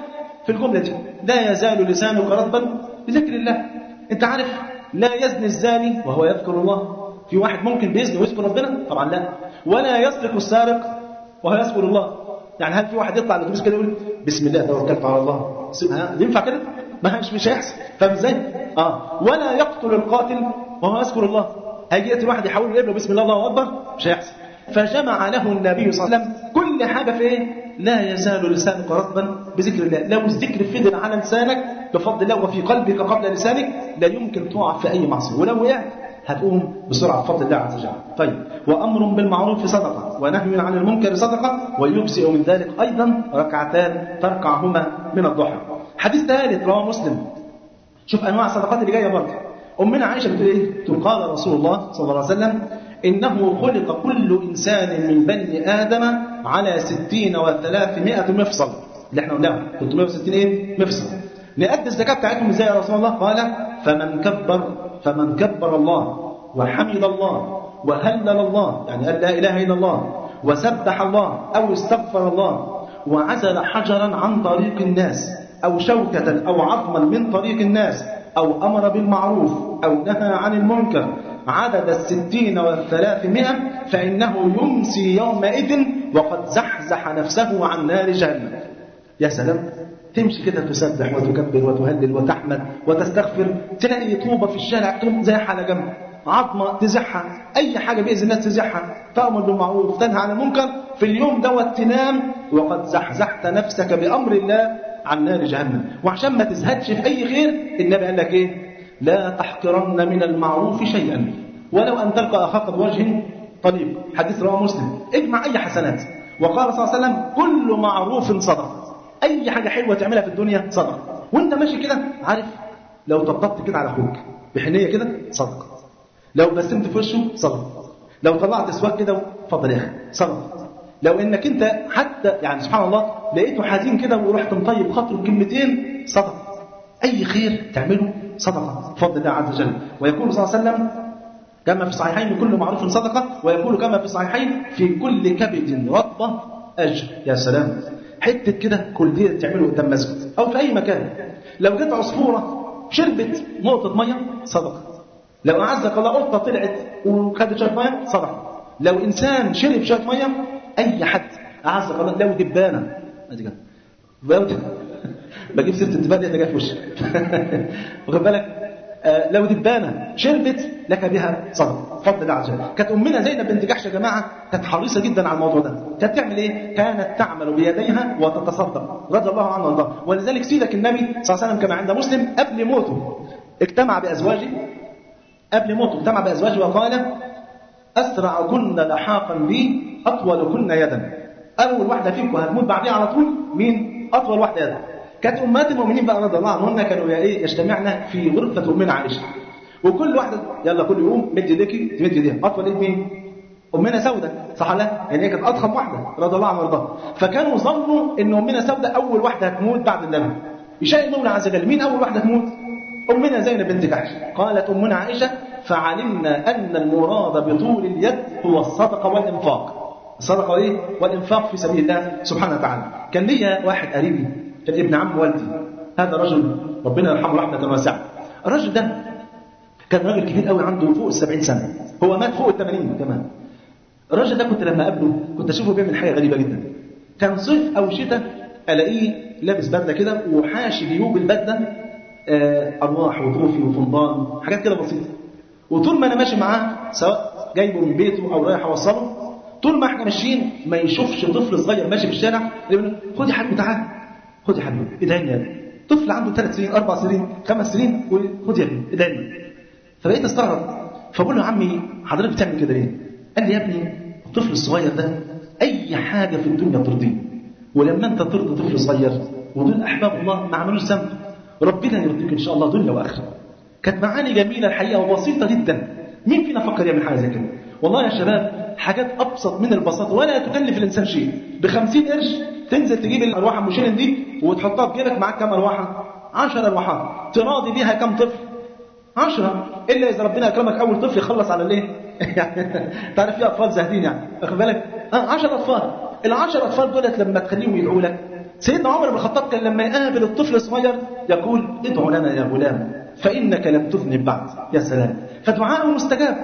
في الجملة دي. لا يزال لسانك رطبا بذكر الله. أنت عارف لا يزني الزاني وهو يذكر الله. في واحد ممكن بيزني ويذكر ربنا؟ طبعا لا. ولا يسرق السارق وهو يذكر الله. يعني هل في واحد يطلع الاتوبيس كده يقول بسم الله توكلت على الله؟ ينفع كده؟ ما مش مش هيحصل. فاهم إزاي؟ آه. ولا يقتل القاتل وهو يذكر الله. هيجي يأتي واحد يحاول ابنه بسم الله الله أكبر؟ مش هيحصل. فجمع له النبي صلى الله عليه وسلم كل حاجة في إيه؟ لا يزال لسانك رطبا بذكر الله. لو الذكر فضل على لسانك بفضل الله وفي قلبك قبل لسانك لا يمكن تقع في أي معصية. ولو وقعت هتقوم بسرعة بفضل الله عز وجل. طيب وأمر بالمعروف صدقة ونهي عن المنكر صدقة ويجزئ من ذلك أيضا ركعتان تركعهما من الضحى. حديث ثالث رواه مسلم. شوف أنواع الصدقات اللي جاية برضه. أمنا عائشة بتقول إيه؟ تقول قال رسول الله صلى الله عليه وسلم إنه خلق كل إنسان من بني آدم على ستين وثلاثمائة مفصل. اللي إحنا قلناها 360 إيه مفصل. نأدي الزكاة بتاعتهم إزاي يا رسول الله؟ قال فمن كبر فمن كبر الله وحمد الله وهلل الله يعني قال لا إله إلا الله وسبح الله أو استغفر الله وعزل حجرا عن طريق الناس أو شوكة أو عظما من طريق الناس أو أمر بالمعروف أو نهى عن المنكر عدد الستين والثلاثمائة فإنه يمسي يومئذ وقد زحزح نفسه عن نار جهنم. يا سلام. تمشي كده تسبح وتكبر وتهلل وتحمد وتستغفر تلاقي طوبة في الشارع تقوم على جنب. عظمة تزحها أي حاجة بإذن الناس تزحها. تأمر بالمعروف تنهى عن المنكر. في اليوم دوت تنام. وقد زحزحت نفسك بأمر الله عن نار جهنم. وعشان ما تزهدش في أي خير النبي قال لك إيه؟ لا تحقرن من المعروف شيئا. ولو أن تلقى أخاك بوجه طليق. حديث رواه مسلم. اجمع أي حسنات. وقال صلى الله عليه وسلم كل معروف صدقة أي حاجة حلوة تعملها في الدنيا صدقة. وأنت ماشي كده عارف لو طبطبت كده على أخوك بحنية كده صدقة. لو بسمت في وشه صدقة. لو طلعت سواك كده فضل يا أخي صدقة. لو إنك أنت حتى يعني سبحان الله لقيته حزين كده ورحت مطيب خاطره بكلمتين صدقة. أي خير تعمله صدقة. بفضل الله عز وجل. ويقول صلى الله عليه وسلم كما في الصحيحين كل معروف صدقة ويقول كما في الصحيحين في كل كبد رطبة أجر. يا سلام. حتة كده كل دي تعمله قدام مسجد أو في أي مكان. لو جت عصفورة شربت نقطة مية صدقة لو أعزك الله قطة طلعت وخدت شوية مية صدقة لو إنسان شرب شوية مية أي حد. أعزك الله لو دبانة. بجيب ست الدبان اللي جاية في وشك. واخد بالك؟ لو دبانة شربت لك بها صدقه فضل الله عز وجل. كانت أمنا زينب بنت جحش يا جماعة كانت حريصة جدا على الموضوع ده. كانت تعمل إيه؟ كانت تعمل بيديها وتتصدق. رضي الله عنها وارضاها. ولذلك سيدك النبي صلى الله عليه وسلم كما عند مسلم قبل موته اجتمع بأزواجه. قبل موته اجتمع بأزواجه وقال أسرع كن لحاقا بي أطول كن يدا. اول واحدة فيكم هتموت بعديها على طول. مين؟ أطول واحدة يدا كانت أمهات المؤمنين بقى رضي الله عنهن كانوا إيه يجتمعن في غرفة امنا عائشه وكل واحدة يلا كل يوم مد ايديكي تمد ايديها أطول ايد مين؟ أمنا سودة. صح لا؟ يعني هي كانت أضخم واحدة رضي الله عنها وأرضاها. فكانوا ظنوا إن أمنا سودة أول واحدة هتموت بعد النبي. يشاء المولى عز وجل مين أول واحدة تموت أمنا زينب بنت جحش قالت أمنا عائشة فعلمنا أن المراد بطول اليد هو الصدقة والإنفاق. الصدقة وايه والإنفاق في سبيل الله سبحانه وتعالى. كان ليا واحد قريبي كان ابن عم والدي. هذا رجل ربنا يرحمه رحمة واسعه الرجل ده كان راجل كبير قوي عنده فوق السبعين سنة. هو مات فوق الثمانين كمان. الراجل ده كنت لما أقابله كنت أشوفه بيعمل حاجة غريبة جدا. كان صيف أو شتاء ألاقيه لابس بدله كده وحاشي جيوب البدله أرواح وطوفي وفنضان حاجات كده بسيطة. وطول ما أنا ماشي معاه سواء جايبه من بيته أو رايح أوصله طول ما إحنا ماشيين ما يشوفش طفل صغير ماشي في الشارع خد يا حبيبي تعال خد يا حبيبي ادعي يا طفل عنده ثلاث سنين أربع سنين خمس سنين خد يا ابني ادعي فبقيت أستغرب. فبقول له عمي حضرتك بتعمل كده ليه؟ قال لي يا ابني الطفل الصغير ده أي حاجة في الدنيا ترضيه ولما أنت ترضي طفل صغير ودول أحباب الله ما عملوش ذنب ربنا يرضيك إن شاء الله دنيا واخره كانت معاني جميلة الحقيقة وبسيطة جدا. مين فينا فكر يعمل حاجة زي كده؟ والله يا شباب حاجات أبسط من البساطة ولا تكلف الإنسان شيء. ب 50 قرش تنزل تجيب الارواح المشيلن دي وتحطها في جيبك معاك كام ارواحه 10 ارواحات تراضي بيها كام طفل؟ 10 إلا إذا ربنا أكرمك أول طفل يخلص على الايه يعني تعرف في أطفال زاهدين يعني. واخد بالك؟ 10 أطفال. ال 10 أطفال دولت لما تخليهم يدعوا لك. سيدنا عمر بن الخطاب كان لما يقابل الطفل الصغير يقول ادعو لنا يا غلام فإنك لم تذنب بعد. يا سلام. فدعاءه مستجاب.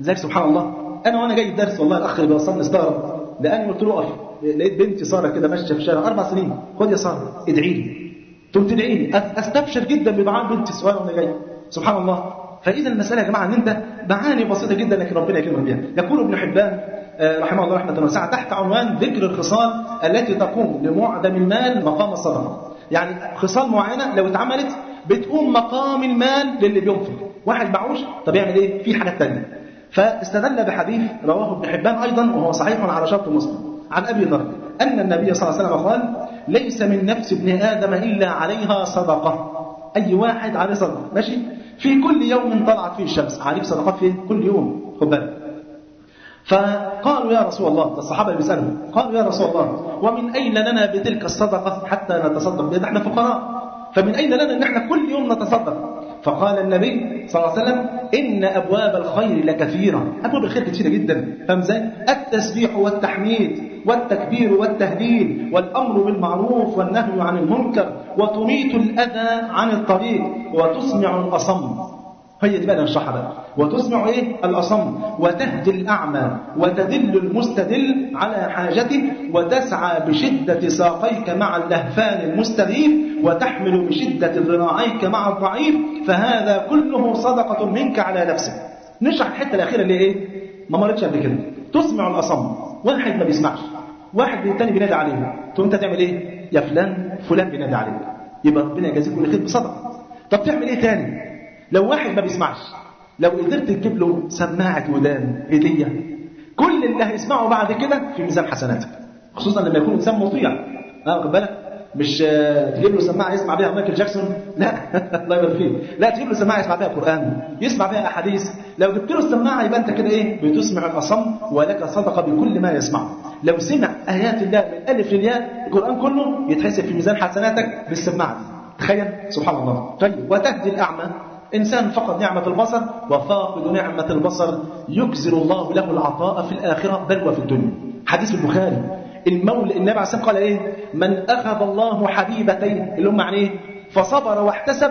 لذلك سبحان الله أنا وأنا جاي الدرس والله الأخ اللي بيوصلني استغرب لاني قلت له اقف لقيت بنتي ساره كده ماشية في الشارع أربع سنين. خد يا ساره ادعي لي. تقوم تدعي لي. أستبشر جدا بدعاء بنتي الصغيرة وأنا جاي. سبحان الله. فاذا المسألة يا جماعة إن أنت معاني بسيطة جدا لكن ربنا يكرمك بها يقول ابن حبان رحمه الله رحمة واسعه تحت عنوان ذكر الخصال التي تقوم لمعدم المال مقام الصدقة. يعني خصال معينة لو اتعملت بتقوم مقام المال للي بينفق. واحد معوش طب يعمل إيه؟ في حاجات ثانية فاستدل بحديث رواه ابن حبان أيضا وهو صحيح على شرط مسلم. عن أبي ذر أن النبي صلى الله عليه وسلم قال ليس من نفس ابن آدم إلا عليها صدقة. أي واحد عليه صدقة ماشي؟ في كل يوم طلعت فيه الشمس. عليك صدقات فين كل يوم خد بالك. فقالوا يا رسول الله ده الصحابة اللي بيسالوا قالوا يا رسول الله ومن أين لنا بتلك الصدقة حتى نتصدق بها؟ إحنا فقراء. فمن أين لنا إن إحنا كل يوم نتصدق؟ فقال النبي صلى الله عليه وسلم إن أبواب الخير لكثيرة. أبواب الخير كثيرة جدا. فاهم التسبيح والتحميد والتكبير والتهليل والأمر بالمعروف والنهي عن المنكر وتميت الأذى عن الطريق وتسمع الأصم. هي دي بقى نشرحها بقى. وتسمع إيه؟ الأصم. وتهدي الأعمى. وتدل المستدل على حاجته وتسعى بشدة ساقيك مع اللهفان المستغيث. وتحمل بشدة ذراعيك مع الضعيف. فهذا كله صدقة منك على نفسك. نشرح الحتة الأخيرة اللي إيه؟ ما مرتش قبل كده. تسمع الأصم. واحد ما بيسمعش. واحد التاني بينادي عليه. تقوم أنت تعمل إيه؟ يا فلان فلان بينادي عليك. يبقى ربنا يجازيك كل خير بصدقة. طب تعمل إيه تاني؟ لو واحد ما بيسمعش لو قدرت تجيب له سماعة ودان هدية كل اللي هيسمعه بعد كده في ميزان حسناتك خصوصا لما يكون إنسان مطيع. آه واخد بالك؟ مش تجيب له سماعة يسمع بيها مايكل جاكسون؟ لا الله يبارك فيه لا تجيب له سماعة يسمع بيها قرآن يسمع بيها أحاديث. لو جبت له السماعة يبقى أنت كده إيه؟ بتسمع الأصم ولك صدقه بكل ما يسمعه لو سمع آيات الله من ألف للياء القرآن كله يتحسب في ميزان حسناتك بالسماعة. تخيل؟ سبحان الله. طيب وتهدي الأعمى. إنسان فقد نعمة البصر وفاقد نعمة البصر يجزل الله له العطاء في الآخرة بل وفي الدنيا. حديث البخاري. المولى النبي عليه الصلاة قال إيه؟ من أخذ الله حبيبتين اللي هم يعني إيه؟ فصبر واحتسب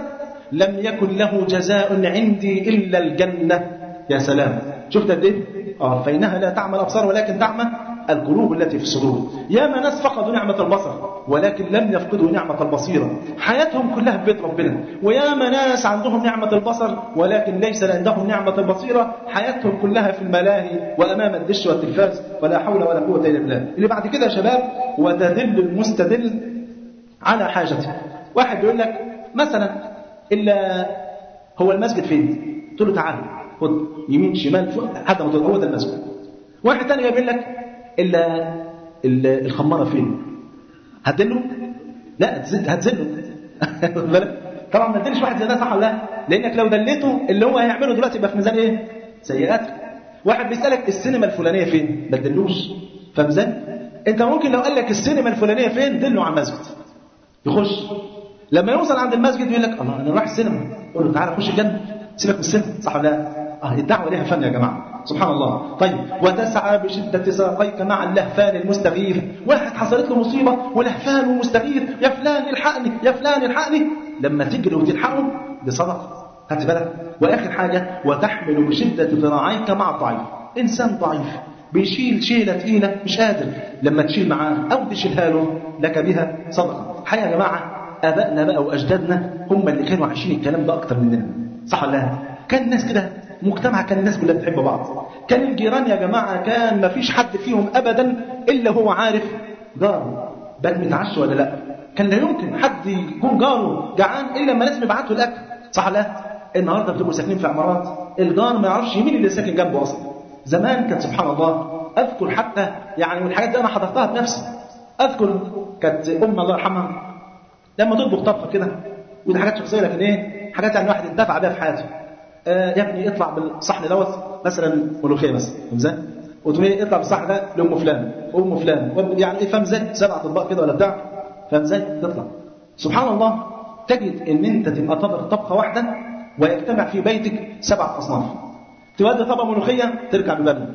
لم يكن له جزاء عندي إلا الجنة. يا سلام. شفت قد إيه؟ آه فإنها لا تعمى الأبصار ولكن تعمى القلوب التي في الصدور. يا ما ناس فقدوا نعمة البصر ولكن لم يفقدوا نعمة البصيرة. حياتهم كلها في بيت ربنا. ويا ما ناس عندهم نعمة البصر ولكن ليس عندهم نعمة البصيرة حياتهم كلها في الملاهي وأمام الدش والتلفاز ولا حول ولا قوة إلا بالله. اللي بعد كده يا شباب وتدل المستدل على حاجته واحد بيقول لك مثلا إلا هو المسجد فين؟ تقول له تعالى خد يمين شمال فوق حتى ما تقول هو ده المسجد. واحد تاني يقول لك إلا الخمارة فين؟ هتدله لا هتزله طبعا ما تدلش واحد زي ده صح ولا لا؟ لأنك لو دليته اللي هو هيعمله دلوقتي يبقى في ميزان إيه؟ سيئات. واحد بيسألك السينما الفلانية فين؟ ما تدلوش. فاهم إزاي أنت ممكن لو قال لك السينما الفلانية فين؟ دله على المسجد. يخش. لما يوصل عند المسجد يقول لك الله أنا رايح السينما. قول له تعالى خش الجنة سيبك من السينما. صح ولا لا؟ آه الدعوة ليها فن يا جماعة. سبحان الله. طيب وتسعى بشدة ساقيك مع اللهفان المستغيث. واحد حصلت له مصيبة ولهفان ومستغيث يا فلان الحقني يا فلان الحقني. لما تجري وتلحقه بصدقة هات بالك؟ وآخر حاجة وتحمل بشدة ذراعيك مع الضعيف إنسان ضعيف. بيشيل شيلة تقيلة مش قادر. لما تشيل معاه أو تشيلها له لك بها صدقة. الحقيقة يا جماعة آبائنا بقى وأجدادنا هم اللي كانوا عايشين الكلام ده أكتر مننا. صح ولا لا؟ كان الناس كده مجتمع كان الناس كلها بتحب بعض. كان الجيران يا جماعة كان ما فيش حد فيهم أبدا إلا هو عارف جاره بل متعشى ولا لا. كان لا يمكن حد يكون جاره جعان إلا لما لازم يبعت له الأكل. صح لا؟ النهارده بتبقوا ساكنين في عمارات الجار ما يعرفش مين اللي ساكن جنبه أصلا. زمان كان سبحان الله أذكر حتى يعني من الحاجات دي أنا حضرتها بنفسي. أذكر كانت أم الله يرحمها لما تطبخ طبخة كده ودي حاجات شخصية لكن إيه؟ حاجات يعني الواحد انتفع بيها في حياته. يا ابني اطلع بالصحن دوت مثلا ملوخية مثلا إزاي؟ وتقول إيه اطلع بالصحن ده لأم فلان أم فلان يعني إيه فاهم إزاي؟ سبع أطباق كده ولا بتاع فاهم إزاي؟ تطلع سبحان الله تجد إن أنت تبقى طبق طبخة واحدة ويجتمع في بيتك سبع أصناف تودي طبق ملوخية ترجع ببلد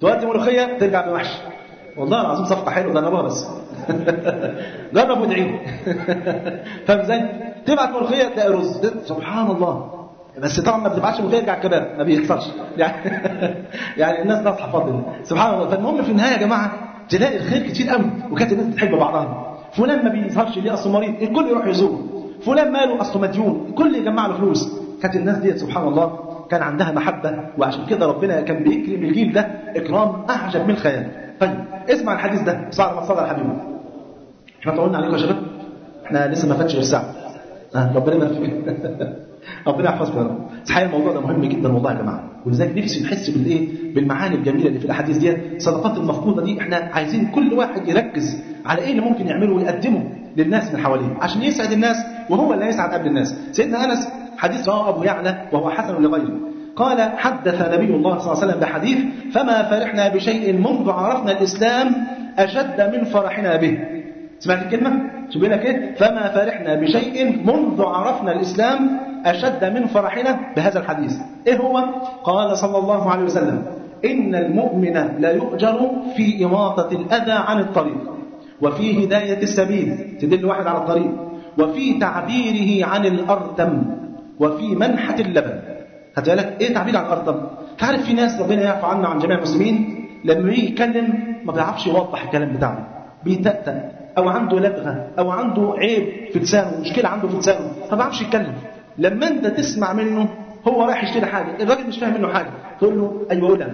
تودي ملوخية ترجع بمحشي والله العظيم صفقة حلوة جربوها بس جرب وادعي فاهم إزاي؟ تبعت ملوخية تلاقي رز سبحان الله بس طبعا ما بتبعتش يرجع كباب ما بيحصلش يعني يعني الناس ناصحه فضل سبحان الله. فالمهم في النهاية يا جماعة تلاقي الخير كتير قوي وكانت الناس بتحب بعضها. فلان ما بيظهرش ليه اصله مريض الكل يروح يزوره. فلان ماله اصله مديون الكل يجمع له فلوس. كانت الناس ديت سبحان الله كان عندها محبة وعشان كده ربنا كان بيكرم الجيل ده إكرام أعجب من الخيال. طيب اسمع الحديث ده. صار ما على حبيبه إحنا طولنا عليكم يا شباب؟ إحنا لسه ما فاتش غير ساعة. آه ربنا ما ربنا يحفظكم يا رب. صحيح الموضوع ده مهم جدا والله يا جماعة. ولذلك نفسي نحس بالإيه؟ بالمعاني الجميلة اللي في الأحاديث دي الصدقات المفقودة دي إحنا عايزين كل واحد يركز على إيه اللي ممكن يعمله ويقدمه للناس من حواليه عشان يسعد الناس وهو اللي يسعد قبل الناس. سيدنا أنس حديث رواه ابو يعلى وهو حسن لغيره. قال حدث نبي الله صلى الله عليه وسلم بحديث فما فرحنا بشيء منذ عرفنا الإسلام أشد من فرحنا به. سمعت الكلمة؟ شو بيقول لك إيه؟ فما فرحنا بشيء منذ عرفنا الإسلام أشد من فرحنا بهذا الحديث إيه هو؟ قال صلى الله عليه وسلم إن المؤمن لا يؤجر في إماطة الأذى عن الطريق وفي هداية السبيل تدل واحد على الطريق وفي تعبيره عن الأرتم وفي منحة اللبن هتقولك إيه تعبير عن الأرتم؟ تعرف في ناس ربنا يعفو عنا عن جميع المسلمين لما يجي يتكلم ما بيعرفش يوضح الكلام بتاعه بيتأتأ أو عنده لبغة أو عنده عيب في لسانه مشكلة عنده في لسانه ما بيعرفش يتكلم لما انت تسمع منه هو رايح يشتري حاجة الراجل مش فاهم منه حاجة تقول له أيوه قول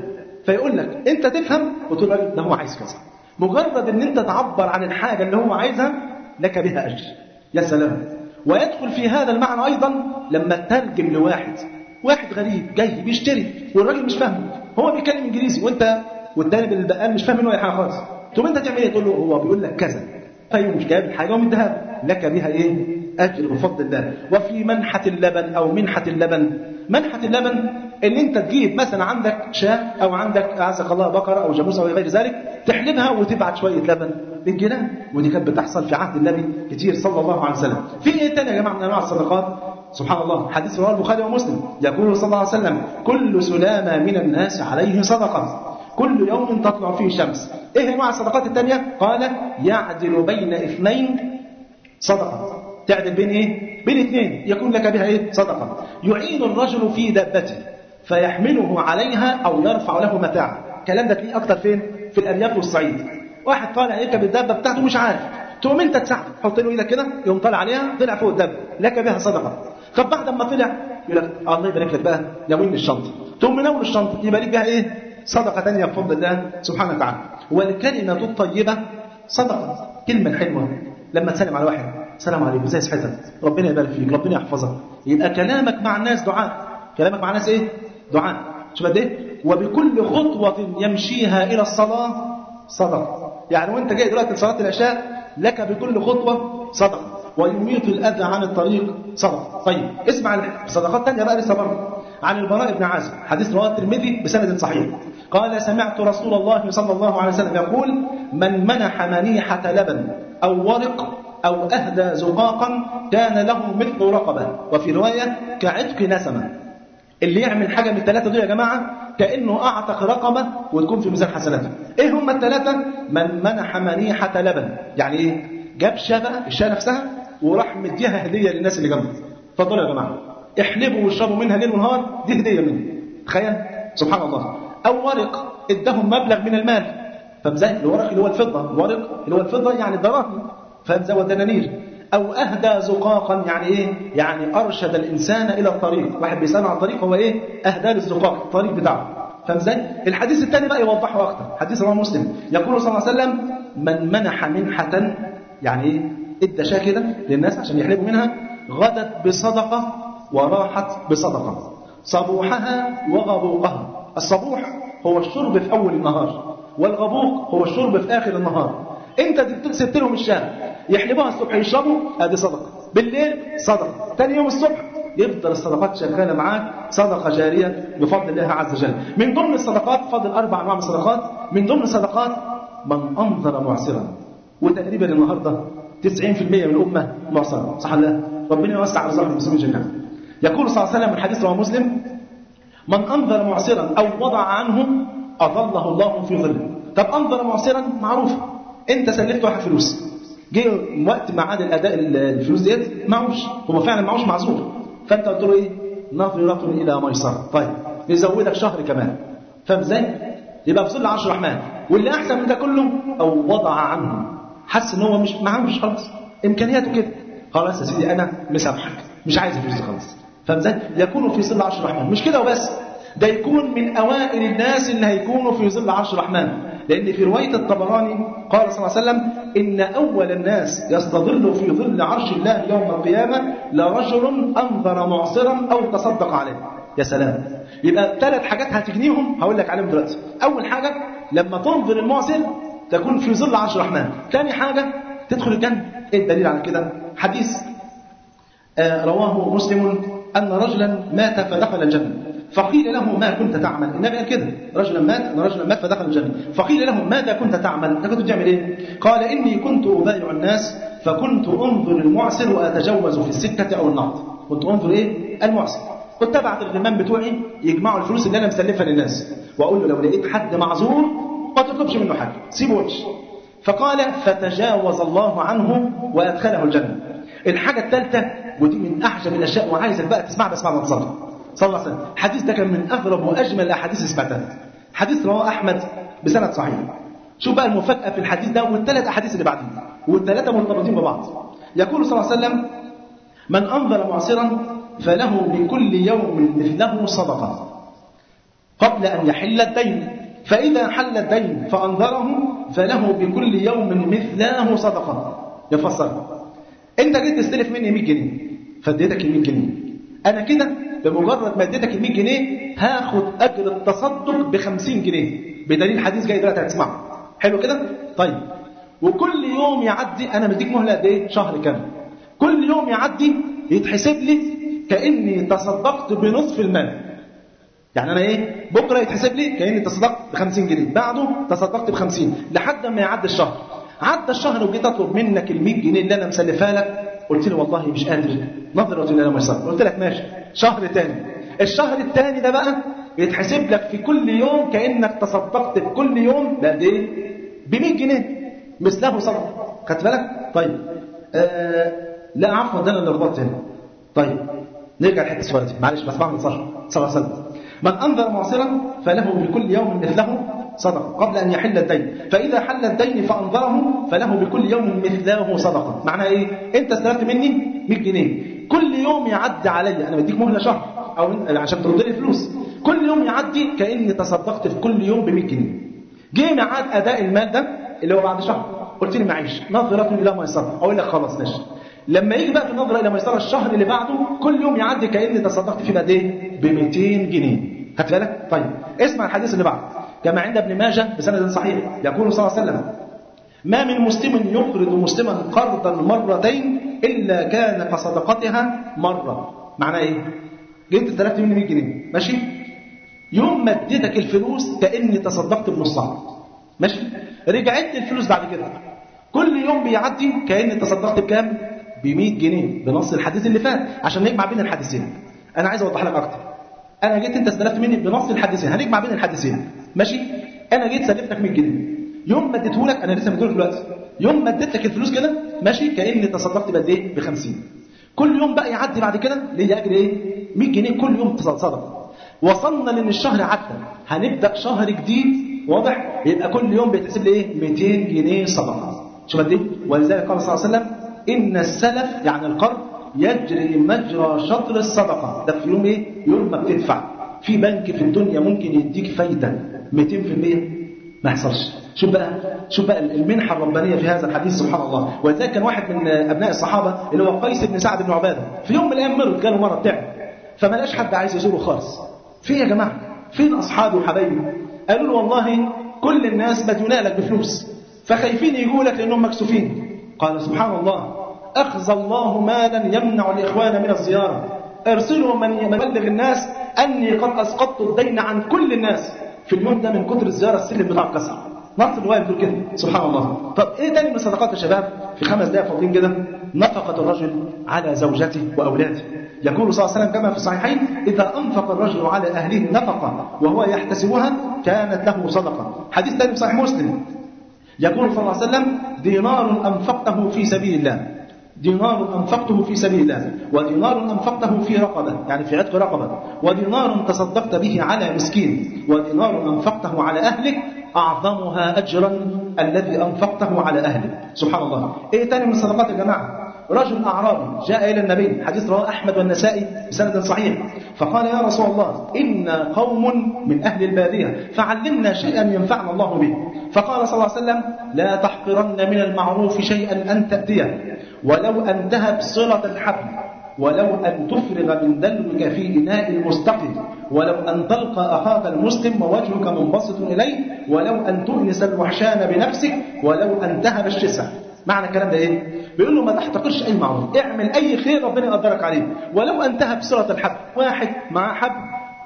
فيقول لك أنت تفهم؟ وتقول له ده هو عايز كذا. مجرد إن أنت تعبر عن الحاجة اللي هو عايزها لك بها أجر. يا سلام. ويدخل في هذا المعنى أيضا لما تترجم لواحد. واحد غريب جاي بيشتري والراجل مش فاهمه. هو بيتكلم إنجليزي وأنت والتاني البقال مش فاهم منه أي حاجة خالص. تقوم أنت تعمل إيه؟ تقول له هو بيقول لك كذا. فيقوم جايب الحاجة ومديها لك بها إيه؟ أجر بفضل الله. وفي منحة اللبن أو منحة اللبن. منحة اللبن إن أنت تجيب مثلا عندك شاة أو عندك أعزك الله بقرة أو جاموسة أو غير ذلك تحلبها وتبعت شوية لبن. للجيران ودي كانت بتحصل في عهد النبي كتير صلى الله عليه وسلم. في إيه تاني يا جماعة من أنواع الصدقات؟ سبحان الله. حديث رواه البخاري ومسلم. يقول صلى الله عليه وسلم كل سلامة من الناس عليه صدقة. كل يوم تطلع فيه شمس. إيه أنواع الصدقات الثانية قال يعدل بين اثنين صدقة. تعدل بين إيه؟ بين اثنين. يكون لك بها إيه؟ صدقة. يعين الرجل في دابته فيحمله عليها أو يرفع له متاعا الكلام ده تلاقيه أكتر فين؟ في الأرياف والصعيد. واحد طالع يركب الدابة بتاعته مش عارف. تقوم أنت تساعده حط له إيدك كده يقوم طالع عليها طلع فوق الدابة. لك بها صدقة. طب بعد ما طلع يقول لك الله يبارك لك بقى. ناولني الشنطه تقوم منول الشنطة. يبقى ليك بها إيه؟ صدقة ثانية بفضل الله سبحانه وتعالى. والكلمة الطيبة صدقة. كلمة حلوة. لما تسلم على واحد. سلام عليكم. ازي صحتك؟ ربنا يبارك فيك ربنا يحفظك. يبقى كلامك مع الناس دعاء. كلامك مع الناس إيه؟ دعاء. شوف قد إيه؟ وبكل خطوة يمشيها إلى الصلاة صدقه يعني وانت جاي دلوقتي لصلاة العشاء لك بكل خطوة صدقه ويميط الأذى عن الطريق صدقه طيب اسمع صدقات ثانية بقى لسه برضه. عن البراء بن عازب حديث رواه الترمذي بسند صحيح. قال سمعت رسول الله صلى الله عليه وسلم يقول من منح منيحة لبن أو ورق أو أهدى زقاقا كان له مثل رقبة. وفي رواية كعتق نسمة. اللي يعمل حاجة من الثلاثة دول يا جماعة كأنه أعتق رقبة وتكون في ميزان حسناته. إيه هم الثلاثة؟ من منح منيحة لبن. يعني إيه؟ جاب شاة الشاة نفسها وراح مديها هدية للناس اللي جنبه. اتفضلوا يا جماعة. احلبوا واشربوا منها ليل ونهار دي هدية منه. تخيل. سبحان الله. أو ورق ادهم مبلغ من المال. فمزاي الورق اللي هو الفضة. الورق اللي هو الفضة يعني الدراهم. فهمزة ودنانير أو أهدى زقاقا يعني إيه؟ يعني أرشد الإنسان إلى الطريق. واحد بيسأل على الطريق هو إيه؟ أهدى للزقاق الطريق بتاعه. فاهم إزاي؟ الحديث الثاني بقى يوضحه أكتر. حديث رواه مسلم. يقول صلى الله عليه وسلم من منح منحة يعني إيه؟ إدى شاة كده للناس عشان يحلبوا منها. غدت بصدقة وراحت بصدقة. صبوحها وغبوقها. الصبوح هو الشرب في أول النهار والغبوق هو الشرب في آخر النهار. انت سبت لهم الشام يحلبوها الصبح يشربوا ادي صدقة. بالليل صدقة. ثاني يوم الصبح يفضل الصدقات شغالة معاك صدقة جارية بفضل الله عز وجل. من ضمن الصدقات فضل أربع أنواع من الصدقات. من ضمن الصدقات من أنظر معسرا وتقريبا النهارده 90% من الأمة معسره صح ولا ربنا يوسع رزق المسلمين جميعا يقول صلى الله عليه وسلم من حديث رواه مسلم من أنظر معسرا أو وضع عنه أظله الله في ظله. طب أنظر معسرا معروف. انت سلفت واحد فلوس. جه وقت ميعاد الأداء الفلوس ديت معوش هو فعلا معوش معذور. فأنت قلت له إيه؟ نظرة إلى ميسرة. طيب نزودك شهر كمان. فاهم إزاي؟ يبقى في ظل عرش الرحمن واللي أحسن من ده كله أو وضع عنه. حس إن هو مش معهوش خلاص. إمكانياته كده. خلاص يا سيدي أنا مسامحك. مش عايز الفلوس خالص فاهم إزاي؟ يكون في ظل عرش الرحمن مش كده وبس. ده يكون من أوائل الناس اللي هيكونوا في ظل عرش الرحمن لأن في رواية الطبراني قال صلى الله عليه وسلم إن أول الناس يستظل في ظل عرش الله يوم القيامة لرجل أنظر معصرا أو تصدق عليه. يا سلام. يبقى ثلاث حاجات هتجنيهم هقول لك عليهم دلوقتي. أول حاجة لما تنظر المعصر تكون في ظل عرش الرحمن. ثاني حاجة تدخل الجنة. إيه الدليل على كده؟ حديث آه رواه مسلم أن رجلا مات فدخل الجنة. فقيل له ما كنت تعمل؟ النبي قال كده. رجلا مات أن رجلا مات فدخل الجنة. فقيل له ماذا كنت تعمل؟ أنت كنت بتعمل إيه؟ قال إني كنت أبايع الناس فكنت أنظر المعسر وأتجوز في السكه أو النهض كنت أنظر إيه؟ المعسر. كنت أبعت الغمام بتوعي يجمعوا الفلوس اللي أنا مسلفها للناس. وأقول له لو لقيت حد معذور ما تطلبش منه حاجة. سيبه وامشي. فقال فتجاوز الله عنه وأدخله الجنة. الحاجة الثالثة ودي من أعجب الأشياء وعايزك بقى تسمعها بس بعد ما صلى الله عليه وسلم. الحديث ده كان من أغرب وأجمل الأحاديث سمعتها. حديث رواه أحمد بسند صحيح. شوف بقى المفاجأة في الحديث ده والثلاث أحاديث اللي بعدين والثلاثة مرتبطين ببعض. يقول صلى الله عليه وسلم من أنظر معصرا فله بكل يوم مثله صدقة. قبل أن يحل الدين فإذا حل الدين فأنظره فله بكل يوم مثله صدقة. يفسر. أنت جيت تستلف مني 100 جنيه. فاديتك ال 100 جنيه. أنا كده بمجرد ما اديتك ال 100 جنيه هاخد أجر التصدق ب 50 جنيه. بدليل حديث جاي دلوقتي هتسمعه. حلو كده؟ طيب. وكل يوم يعدي أنا مديك مهلة قد إيه؟ شهر كامل. كل يوم يعدي يتحسب لي كأني تصدقت بنصف المال. يعني أنا إيه؟ بكرة يتحسب لي كأني تصدقت ب 50 جنيه. بعده تصدقت ب 50 لحد ما يعدي الشهر. عدى الشهر وجيت أطلب منك ال 100 جنيه اللي أنا مسلفها لك قلت لي والله مش قادر. نظرة إلى ميسر قلت لك ماشي. شهر تاني. الشهر التاني ده بقى يتحسب لك في كل يوم كأنك تصدقت في كل يوم بقد إيه؟ ب 100 جنيه مثله صدقه خدت بالك؟ طيب. آه لا عفوا ده أنا اللي ربطت هنا. طيب. نرجع لحتة السؤال دي. معلش بس بعمل صح. صلى الله عليه وسلم من أنذر معصرا فله بكل يوم مثله صدقة. قبل أن يحل الدين. فإذا حل الدين فأنظره فله بكل يوم مثله صدقة. معنى إيه؟ أنت استلفت مني 100 جنيه. كل يوم يعدي علي. أنا بديك مهلة شهر. أو عشان ترد لي فلوس. كل يوم يعدي كأني تصدقت في كل يوم ب 100 جنيه. جه ميعاد أداء المال ده اللي هو بعد شهر. قلت لي معيش. نظرة إلى ميسرة أقول لك خلاص ماشي. لما يجي بقى في النظرة إلى ميسرة الشهر اللي بعده كل يوم يعدي كأني تصدقت فيه بقد إيه؟ ب 200 جنيه. خدت بالك؟ طيب. اسمع الحديث اللي بعده. كما عند ابن ماجه بسند صحيح. يقول صلى الله عليه وسلم ما من مسلم يقرض مسلما قرضا مرتين إلا كان كصدقتها مرة. معناه إيه؟ جيت استلفت مني 100 جنيه. ماشي؟ يوم ما اديتك الفلوس كأني تصدقت بنصها. ماشي؟ رجعت الفلوس بعد كده. كل يوم بيعدي كأني تصدقت بكام؟ ب 100 جنيه. بنص الحديث اللي فات. عشان نجمع بين الحديثين. أنا عايز أوضح لك أكتر. أنا جيت أنت استلفت مني بنص الحديثين. هنجمع بين الحديثين. ماشي؟ أنا جيت سلفتك 100 جنيه. يوم ما اديته لك أنا لسه مديله دلوقتي. يوم ما اديت لك الفلوس كده ماشي؟ كأني تصدقت بقد إيه؟ ب 50 كل يوم بقى يعدي بعد كده اجر إيه؟ 100 جنيه كل يوم صدقة. وصلنا لأن الشهر عدى. هنبدأ شهر جديد واضح؟ يبقى كل يوم بيتحسب لي إيه 200 جنيه صدقة. شوف قد إيه؟ ولذلك قال صلى الله عليه وسلم إن السلف يعني القرض يجري مجرى شطر الصدقة. ده في يوم إيه؟ يوم ما بتدفع. في بنك في الدنيا ممكن يديك فايدة 200% ما يحصلش. شوف بقى شوف بقى المنحة الربانية في هذا الحديث سبحان الله. ولذلك كان واحد من أبناء الصحابة اللي هو قيس بن سعد بن عبادة في يوم من الأيام مرض جاله مرض تعب فما لقاش حد عايز يزوره خالص. فين يا جماعة؟ فين أصحابي وحبايبي؟ قالوا له والله كل الناس مديونه لك بفلوس. فخايفين يجوا لك لأنهم مكسوفين. قال سبحان الله أخذ الله مالا يمنع الإخوان من الزيارة. ارسلوا من يبلغ الناس أني قد أسقطت الدين عن كل الناس. في اليوم ده من كتر الزيارة السلم بتاعه اتكسر نص الروايه بتقول كده سبحان الله. طب إيه تاني من الصدقات يا شباب في خمس دقائق فاضيين كده نفقة الرجل على زوجته وأولاده. يقول صلى الله عليه وسلم كما في الصحيحين إذا أنفق الرجل على أهله نفقة وهو يحتسبها كانت له صدقة. حديث ثاني في صحيح مسلم. يقول صلى الله عليه وسلم دينار أنفقته في سبيل الله. دينار أنفقته في سبيل الله ودينار أنفقته في رقبة يعني في عتق رقبة ودينار تصدقت به على مسكين ودينار أنفقته على أهلك أعظمها أجرا الذي أنفقته على أهلك. سبحان الله. إيه تاني من الصدقات يا جماعة؟ رجل أعرابي جاء إلى النبي حديث رواه أحمد والنسائي بسند صحيح فقال يا رسول الله إنا قوم من أهل البادية فعلمنا شيئا ينفعنا الله به. فقال صلى الله عليه وسلم لا تحقرن من المعروف شيئا أن تأتيه. ولو أن تهب صلة الحبل ولو أن تفرغ من دلوك في إناء المستقل ولو أن تلقى أخاك المسلم ووجهك منبسط إليه ولو أن تؤنس الوحشان بنفسك ولو أن تهب الشسع معنى الكلام ده إيه؟ بيقول له ما تحتقرش أي معروف اعمل أي خير ربنا يقدرك عليه. ولو انتهى بصله الحبل واحد معاه حبل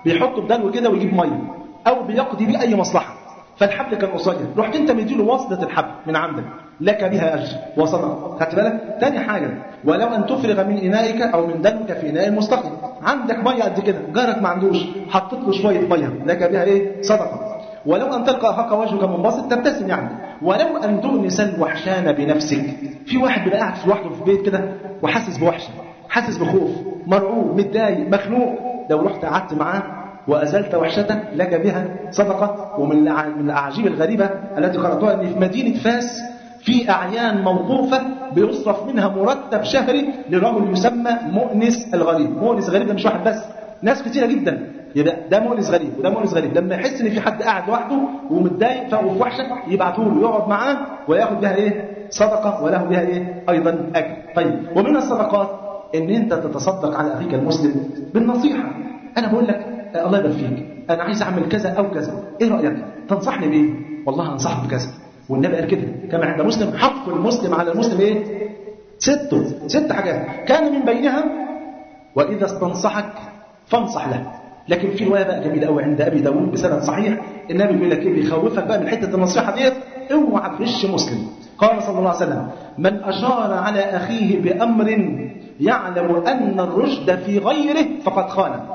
بيحطه بدلو كده ويجيب مية أو بيقضي بيه أي مصلحة. فالحبل كان قصير. رحت انت مديله وصلة الحبل من عندك لك بها أجر وصدقه خدت بالك؟ تاني حاجة ولو أن تفرغ من إنائك أو من دلوك في إناء المستقل عندك مية قد كده جارك ما عندوش حطيت له شوية مية لك بها إيه؟ صدقة. ولو أن تلقى أخاك وجهك منبسط تبتسم يعني. ولو أن تؤنس الوحشان بنفسك. في واحد بيبقى قاعد لوحده في البيت كده وحاسس بوحشة حاسس بخوف مرعوب متضايق مخنوق. لو رحت قعدت معاه وأزلت وحشته لك بها صدقة ومن الأعاجيب الغريبة التي قرأتها أن في مدينة فاس في أعيان موقوفة بيصرف منها مرتب شهري لرجل يسمى مؤنس الغريب. مؤنس الغريب ده مش واحد بس ناس كتيرة جدا. يبقى ده مؤنس غريب وده مؤنس غريب. لما يحس إن في حد قاعد لوحده ومتضايق وفي وحشة يبعته له يقعد معاه وياخد بها إيه؟ صدقة وله بها إيه؟ أيضا أجر. طيب ومن الصدقات إن أنت تتصدق على أخيك المسلم بالنصيحة. أنا بقول لك الله يبارك فيك. أنا عايز أعمل كذا أو كذا. إيه رأيك؟ تنصحني بإيه؟ والله أنصحك بكذا. والنبي قال كده. كما عند مسلم حق المسلم على المسلم إيه؟ ست ست حاجات. كان من بينها وإذا استنصحك فانصح له. لكن في رواية بقى جميلة قوي عند أبي داوود بسند صحيح. النبي بيقول لك إيه؟ بيخوفك بقى من حتة النصيحة ديت. أوعى تغش مسلم. قال صلى الله عليه وسلم من أشار على أخيه بأمر يعلم أن الرشد في غيره فقد خانه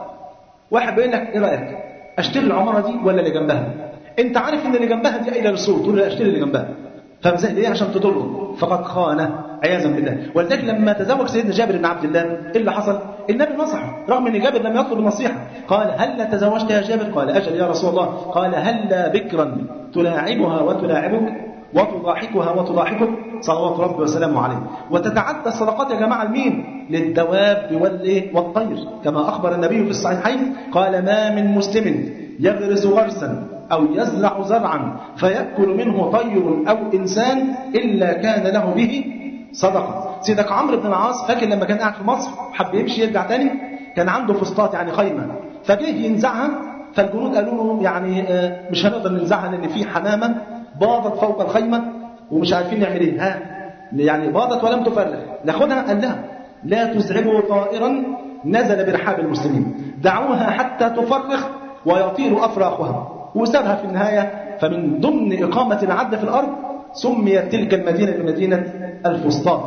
واحد بيقول لك إيه رأيك؟ أشتري العمارة دي ولا اللي جنبها؟ أنت عارف إن اللي جنبها دي قايلة للسوق تقول له أشتري اللي جنبها. فاهم إزاي؟ ليه؟ عشان تضره. فقد خان عياذا بالله. ولذلك لما تزوج سيدنا جابر بن عبد الله إيه اللي حصل؟ النبي نصحه رغم إن جابر لم يطلب النصيحة. قال هل تزوجت يا جابر؟ قال أجل يا رسول الله. قال هل بكرا تلاعبها وتلاعبك؟ وتضاحكها وتضاحكك. صلوات ربي وسلامه عليه. وتتعدى الصدقات يا جماعة لمين للدواب والطير. كما أخبر النبي في الصحيحين قال ما من مسلم يغرس غرسا أو يزرع زرعا فيأكل منه طير أو إنسان إلا كان له به صدقة. سيدك عمرو بن العاص فاكر لما كان قاعد في مصر؟ وحب يمشي يرجع تاني؟ كان عنده فسطاط يعني خيمة. فجه ينزعها فالجنود قالوا له يعني آه، مش هنقدر ننزعها لأن في حمامة. باضت فوق الخيمة ومش عارفين نعمل إيه. ها؟ يعني باضت ولم تفرغ ناخدها قال لها لا تزعجوا طائرا نزل برحاب المسلمين. دعوها حتى تفرخ ويطير أفراخها. وسابها في النهاية فمن ضمن إقامة العدل في الأرض سميت تلك المدينة بمدينة الفسطاط.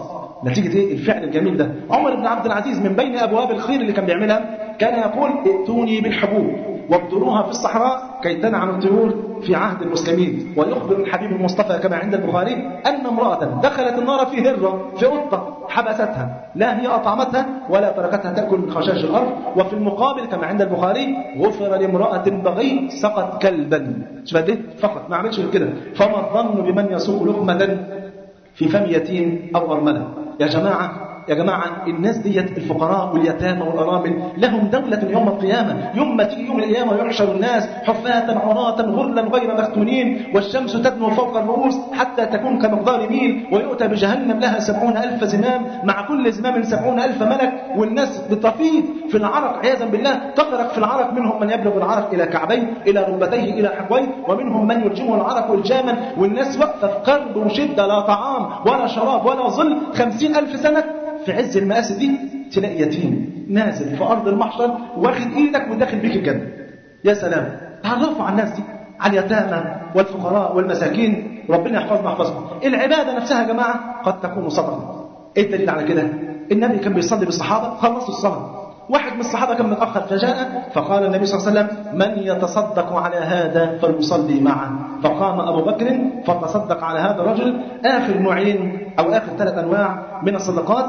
نتيجة إيه؟ الفعل الجميل ده. عمر بن عبد العزيز من بين أبواب الخير اللي كان بيعملها كان يقول ائتوني بالحبوب. وابدروها في الصحراء كي تنعم الطيور في عهد المسلمين. ويخبر الحبيب المصطفى كما عند البخاري أن امرأة دخلت النار في هرة في قطة حبستها. لا هي أطعمتها ولا تركتها تأكل من خشاش الأرض. وفي المقابل كما عند البخاري غفر لامرأة بغي سقط كلبا. قد إيه؟ فقط ما عملش كده. فما الظن بمن يسوق لقمة في فم يتيم أو أرملة؟ يا جماعة يا جماعة الناس ديت الفقراء واليتامى والأرامل لهم دولة يوم القيامة. يوم تيجي يوم القيامة يحشر الناس حفاة عراة غرلا غير مختونين والشمس تدنو فوق الرؤوس حتى تكون كمقدار ميل ويؤتى بجهنم لها سبعون ألف زمام. مع كل زمام سبعون ألف ملك والناس بتفيض في العرق. عياذا بالله تغرق في العرق. منهم من يبلغ العرق إلى كعبيه إلى ركبتيه إلى حقويه ومنهم من يلجمه العرق إلجاما والناس واقفة في كرب وشدة لا طعام ولا شراب ولا ظل خمسين ألف سنة. في عز المآسي دي تلاقي يتيم نازل في أرض المحشر واخد إيدك وداخل بيك الجنة. يا سلام. تعرفوا على الناس دي على اليتامى والفقراء والمساكين. ربنا يحفظنا يحفظكم العبادة نفسها يا جماعة قد تكون صدقة. إيه الدليل على كده؟ النبي كان بيصلي بالصحابة خلصوا الصلاة. واحد من الصحابة كان متأخر فجاء فقال النبي صلى الله عليه وسلم من يتصدق على هذا فليصلي معه. فقام أبو بكر فتصدق على هذا الرجل. آخر نوعين أو آخر ثلاث أنواع من الصدقات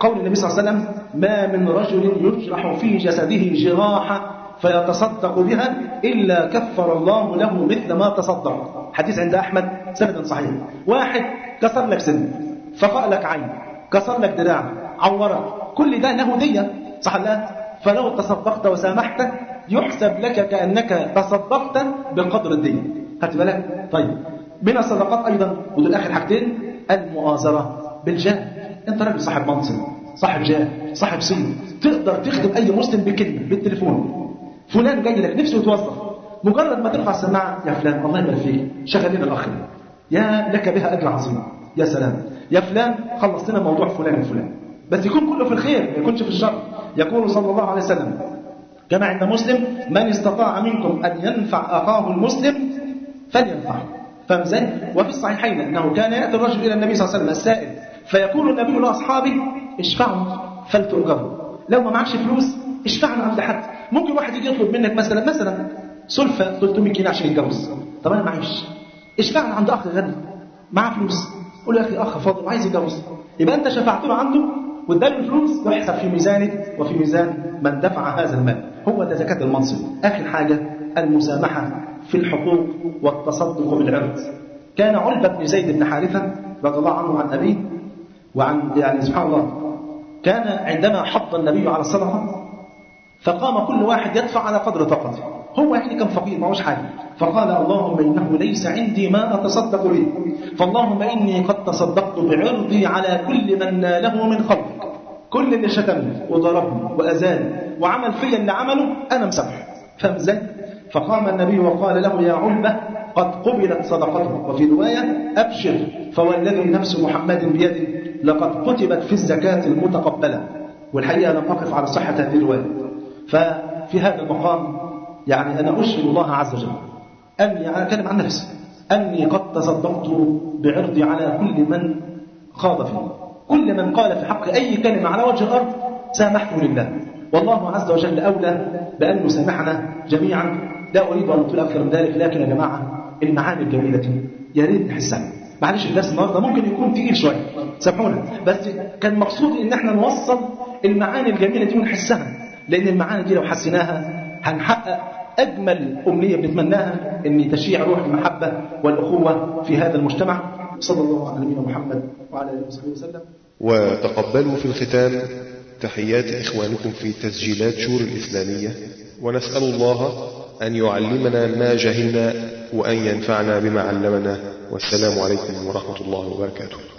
قول النبي صلى الله عليه وسلم ما من رجل يجرح في جسده جراحة فيتصدق بها إلا كفر الله له مثل ما تصدق. حديث عند أحمد سند صحيح. واحد كسر لك سن فقأ لك عين كسر لك دراع عورك كل ده له دية صح لا؟ فلو تصدقت وسامحت يحسب لك كأنك تصدقت بقدر الدية خدت بالك؟ طيب. من الصدقات أيضا ودول آخر حاجتين المؤازرة بالجاه انت راجل صاحب منصب صاحب جاه صاحب سن تقدر تخدم أي مسلم بكلمه بالتليفون. فلان جاي لك نفسه يتوظف. مجرد ما ترفع السماعه يا فلان الله يبارك فيك شغل لنا الاخ ده. يا لك بها أجر عظيم. يا سلام. يا فلان خلص لنا موضوع فلان وفلان. بس يكون كله في الخير ما يكونش في الشر. يقول صلى الله عليه وسلم كما عند مسلم من استطاع منكم أن ينفع أخاه المسلم فلينفعه فاهم إزاي؟ وفي الصحيحين أنه كان يأتي الرجل إلى النبي صلى الله عليه وسلم السائل فيقول النبي لأصحابه اشفعوا فلتؤجروا لو ما معكش فلوس اشفعوا عند حد. ممكن واحد يجي يطلب منك مثلا مثلا سلفة 300 جنيه عشان يتجوز. طب أنا معيش. اشفعوا عند أخ غني. معاه فلوس. قول يا أخي أخ فاضل وعايز يتجوز. يبقى أنت شفعت له عنده واداله الفلوس ويحسب في ميزانك وفي ميزان من دفع هذا المال. هو ده زكاة المنصب. آخر حاجة المسامحة في الحقوق والتصدق بالعرض. كان علبة بن زيد بن حارثة رضي الله عنه عن أبيه وعن يعني سبحان الله كان عندما حض النبي على الصدقة فقام كل واحد يدفع على قدر طاقته. هو يعني كان فقير ما هوش حاجة فقال اللهم إنه ليس عندي ما أتصدق به. فاللهم إني قد تصدقت بعرضي على كل من ناله من خلقك كل اللي شتمني وضربني وأذاني وعمل فيا اللي عمله أنا مسامحه. إزاي؟ فقام النبي وقال له يا علبة قد قبلت صدقته وفي رواية أبشر فوالذي نفس محمد بيده لقد كتبت في الزكاة المتقبلة. والحقيقة لم أقف على صحة هذه الرواية. ففي هذا المقام يعني أنا أشهد الله عز وجل. أني أنا أتكلم عن نفسي. أني قد تصدقت بعرضي على كل من خاض فيه كل من قال في حق أي كلمة على وجه الأرض سامحته لله. والله عز وجل أولى بأن يسامحنا جميعا. لا أريد أن أطول أكثر من ذلك لكن يا جماعة المعاني الجميلة دي. يا ريت نحسها. معلش الناس النهارده ممكن يكون تقيل شوية. سامحونا. بس كان مقصود إن إحنا نوصل المعاني الجميلة دي ونحسها. لأن المعاني دي لو حسيناها هنحقق أجمل أمنية بنتمناها أن تشيع روح المحبة والأخوة في هذا المجتمع. صلى الله على نبينا محمد وعلى آله وصحبه وسلم. وتقبلوا في الختام تحيات إخوانكم في تسجيلات شور الإسلامية. ونسأل الله أن يعلمنا ما جهلنا وأن ينفعنا بما علمنا. والسلام عليكم ورحمة الله وبركاته.